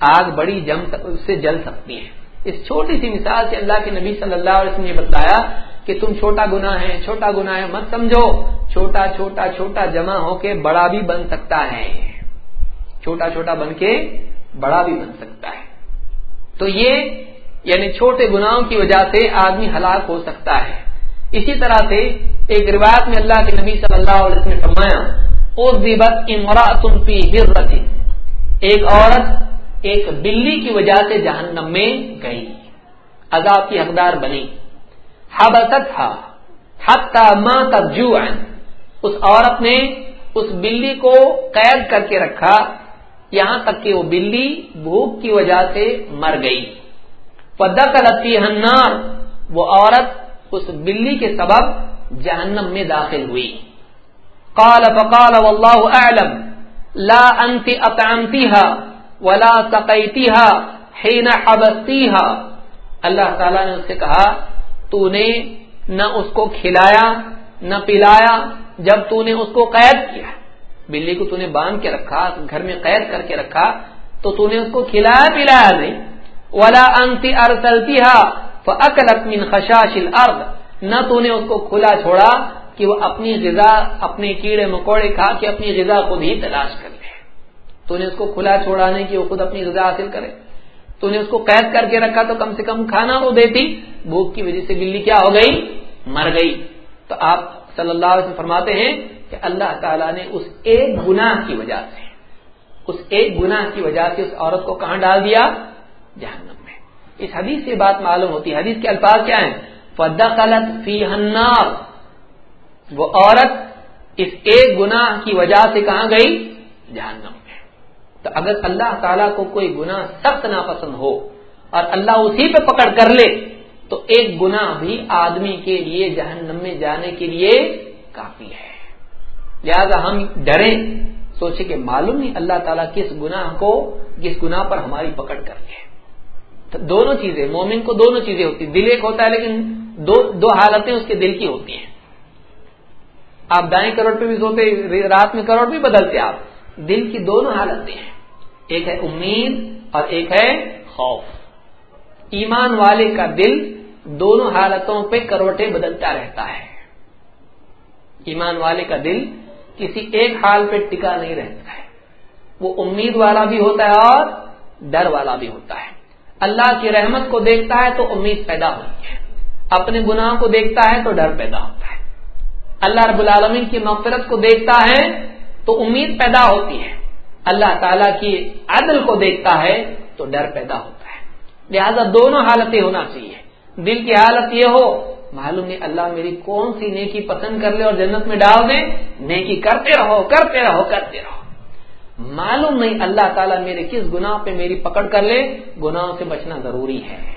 آگ بڑی جم اس سے جل سکتی ہے۔ اس چھوٹی سی مثال سے اللہ کے نبی صلی اللہ علیہ وسلم نے بتایا کہ تم چھوٹا گنا ہے چھوٹا گنا ہے، مت سمجھو۔ چھوٹا چھوٹا چھوٹا جمع ہو کے بڑا بھی بن سکتا ہے۔ چھوٹا چھوٹا بن کے بڑا بھی بن سکتا ہے۔ تو یہ یعنی چھوٹے گناہوں کی وجہ سے آدمی ہلاک ہو سکتا ہے۔ اسی طرح سے ایک روایت میں اللہ کے نبی صلی اللہ علیہ وسلم نے فرمایا ایک عورت ایک بلی کی وجہ سے جہنم میں گئی۔ عذاب کی حقدار بنی۔ اس عورت نے اس بلی کو قید کر کے رکھا۔ یہاں تک کہ وہ بلی بھوک کی وجہ سے مر گئی۔ پدا کلتی ہنار وہ عورت اس بلی کے سبب جہنم میں داخل ہوئی۔ قال فقال والله اعلم، لا انت اطعمتها ولا سقيتها حين حبستيها اللہ تعالی نے اس سے کہا تو نے نہ اس کو کھلایا، نہ پلایا، جب تو نے اس کو قید کیا۔ بلی کو تو نے باندھ کے رکھا، گھر میں قید کر کے رکھا، تو تو نے اس کو کھلایا، پلایا نہیں۔ ولا انتی ارسلتی فاکلت من خشاش الارض نہ تو نے اس کو کھلا چھوڑا کہ وہ اپنی غذا، اپنے کیڑے مکوڑے کھا کے اپنی غذا کو بھی تلاش کر لے۔ تو نے اس کو کھلا چھوڑا نہیں کہ وہ خود اپنی غذا حاصل کرے۔ تو نے اس کو قید کر کے رکھا تو کم سے کم کھانا وہ دیتی۔ بھوک کی وجہ سے بلی کیا ہو گئی؟ مر گئی۔ تو آپ صلی اللہ علیہ وسلم فرماتے ہیں کہ اللہ تعالیٰ نے اس ایک گناہ کی وجہ سے، اس ایک گناہ کی وجہ سے اس عورت کو کہاں ڈال دیا؟ جہنم اس حدیث سے بات معلوم ہوتی ہے۔ حدیث کے الفاظ کیا ہیں؟ فدا فی ہنار وہ عورت اس ایک گناہ کی وجہ سے کہاں گئی؟ جہنم میں۔ تو اگر اللہ تعالیٰ کو کوئی گناہ سخت ناپسند ہو اور اللہ اسی پہ پکڑ کر لے، تو ایک گنا بھی آدمی کے لیے، جہنم میں جانے کے لیے کافی ہے۔ لہذا ہم ڈریں سوچے کہ معلوم نہیں اللہ تعالیٰ کس گناہ کو، کس گناہ پر ہماری پکڑ کر لے دونوں چیزیں، مومن کو دونوں چیزیں ہوتی دل ایک ہوتا ہے لیکن دو دو حالتیں اس کے دل کی ہوتی ہیں۔ آپ دائیں کروڑ پہ بھی سوتے، رات میں کروڑ بھی بدلتے آپ۔ دل کی دونوں حالتیں ہیں۔ ایک ہے امید اور ایک ہے خوف۔ ایمان والے کا دل دونوں حالتوں پہ کروٹیں بدلتا رہتا ہے۔ ایمان والے کا دل کسی ایک حال پہ ٹکا نہیں رہتا ہے۔ وہ امید والا بھی ہوتا ہے اور ڈر والا بھی ہوتا ہے۔ اللہ کی رحمت کو دیکھتا ہے تو امید پیدا ہوتی ہے۔ اپنے گناہ کو دیکھتا ہے تو ڈر پیدا ہوتا ہے۔ اللہ رب العالمین کی مغفرت کو دیکھتا ہے تو امید پیدا ہوتی ہے۔ اللہ تعالی کی عدل کو دیکھتا ہے تو ڈر پیدا ہوتا ہے۔ لہذا دونوں حالتیں ہونا چاہیے۔ دل کی حالت یہ ہو، معلوم نہیں اللہ میری کون سی نیکی پسند کر لے اور جنت میں ڈال دے، نیکی کرتے رہو کرتے رہو کرتے رہو۔ معلوم نہیں اللہ تعالیٰ میرے کس گناہ پہ میری پکڑ کر لے گناہوں سے بچنا ضروری ہے۔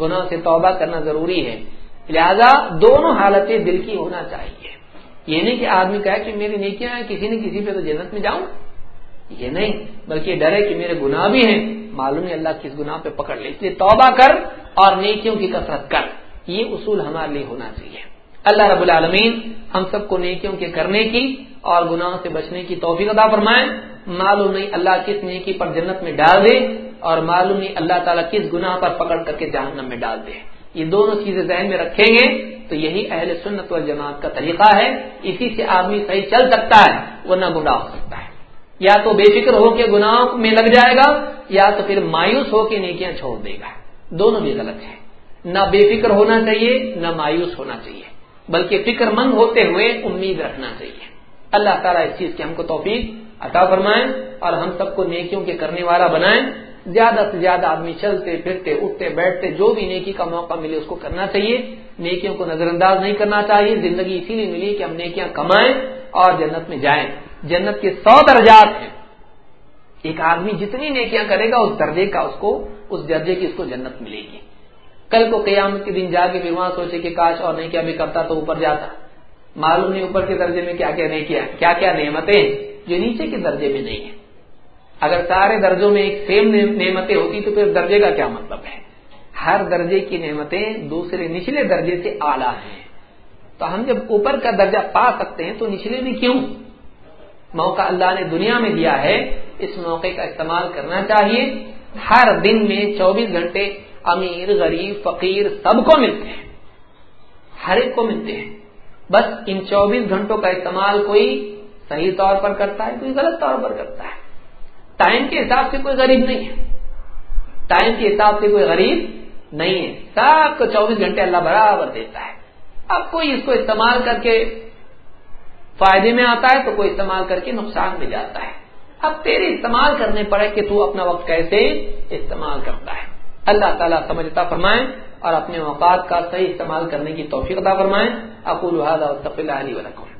گناہوں سے توبہ کرنا ضروری ہے۔ لہذا دونوں حالتیں دل کی ہونا چاہیے۔ یہ نہیں کہ آدمی کہے کہ میری نیکیاں ہیں، کسی نہ کسی پہ تو جنت میں جاؤں۔ یہ نہیں، بلکہ ڈرے کہ میرے گناہ بھی ہیں۔ معلوم ہے اللہ کس گناہ پہ پکڑ لے۔ اس لیے توبہ کر اور نیکیوں کی کثرت کر۔ یہ اصول ہمارے لیے ہونا چاہیے۔ اللہ رب العالمین ہم سب کو نیکیوں کے کرنے کی اور گناہوں سے بچنے کی توفیق ادا فرمائے۔ معلوم نہیں اللہ کس نیکی پر جنت میں ڈال دے اور معلوم نہیں اللہ تعالیٰ کس گناہ پر پکڑ کر کے جہنم میں ڈال دے۔ یہ دونوں چیزیں ذہن میں رکھیں گے۔ تو یہی اہل سنت والجماعت کا طریقہ ہے۔ اسی سے آدمی صحیح چل سکتا ہے وہ نہ گناہ ہو سکتا ہے۔ یا تو بے فکر ہو کے گناہوں میں لگ جائے گا، یا تو پھر مایوس ہو کے نیکیاں چھوڑ دے گا۔ دونوں بھی غلط ہیں۔ نہ بے فکر ہونا چاہیے، نہ مایوس ہونا چاہیے۔ بلکہ فکر مند ہوتے ہوئے امید رکھنا چاہیے۔ اللہ تعالیٰ اس چیز کی ہم کو توفیق عطا فرمائیں اور ہم سب کو نیکیوں کے کرنے والا بنائیں زیادہ سے زیادہ آدمی چلتے، پھرتے، اٹھتے، بیٹھتے، جو بھی نیکی کا موقع ملے اس کو کرنا چاہیے۔ نیکیوں کو نظر انداز نہیں کرنا چاہیے۔ زندگی اسی لیے ملی کہ ہم نیکیاں کمائیں اور جنت میں جائیں۔ جنت کے سو درجات ہیں۔ ایک آدمی جتنی نیکیاں کرے گا، اس درجے کا اس کو، اس درجے کی اس کو جنت ملے گی۔ کل کو قیامت کے دن جا کے پھر وہاں سوچے کہ کاش اور نہیں کیا بھی کرتا تو اوپر جاتا۔ معلوم نہیں اوپر کے درجے میں کیا کیا نہیں کیا۔ کیا کیا نعمتیں جو نیچے کے درجے میں نہیں ہے اگر سارے درجوں میں ایک سیم نعمتیں ہوتی تو پھر درجے کا کیا مطلب ہے؟ ہر درجے کی نعمتیں دوسرے نچلے درجے سے اعلیٰ ہیں۔ تو ہم جب اوپر کا درجہ پا سکتے ہیں تو نچلے میں کیوں؟ موقع اللہ نے دنیا میں دیا ہے۔ اس موقع کا استعمال کرنا چاہیے۔ ہر دن میں چوبیس گھنٹے امیر، غریب، فقیر سب کو ملتے ہیں۔ ہر ایک کو ملتے ہیں۔ بس ان چوبیس گھنٹوں کا استعمال کوئی صحیح طور پر کرتا ہے، کوئی غلط طور پر کرتا ہے۔ ٹائم کے حساب سے کوئی غریب نہیں ہے۔ ٹائم کے حساب سے کوئی غریب نہیں ہے۔ سب کو چوبیس گھنٹے اللہ برابر دیتا ہے۔ اب کوئی اس کو استعمال کر کے فائدے میں آتا ہے تو کوئی استعمال کر کے نقصان میں جاتا ہے۔ اب تیرے استعمال کرنے پڑے کہ تو اپنا وقت کیسے استعمال کرتا ہے۔ اللہ تعالیٰ سمجھتا فرمائیں اور اپنے اوقات کا صحیح استعمال کرنے کی توفیق عطا فرمائیں اقول هذا واستغفر الله لي ولكم۔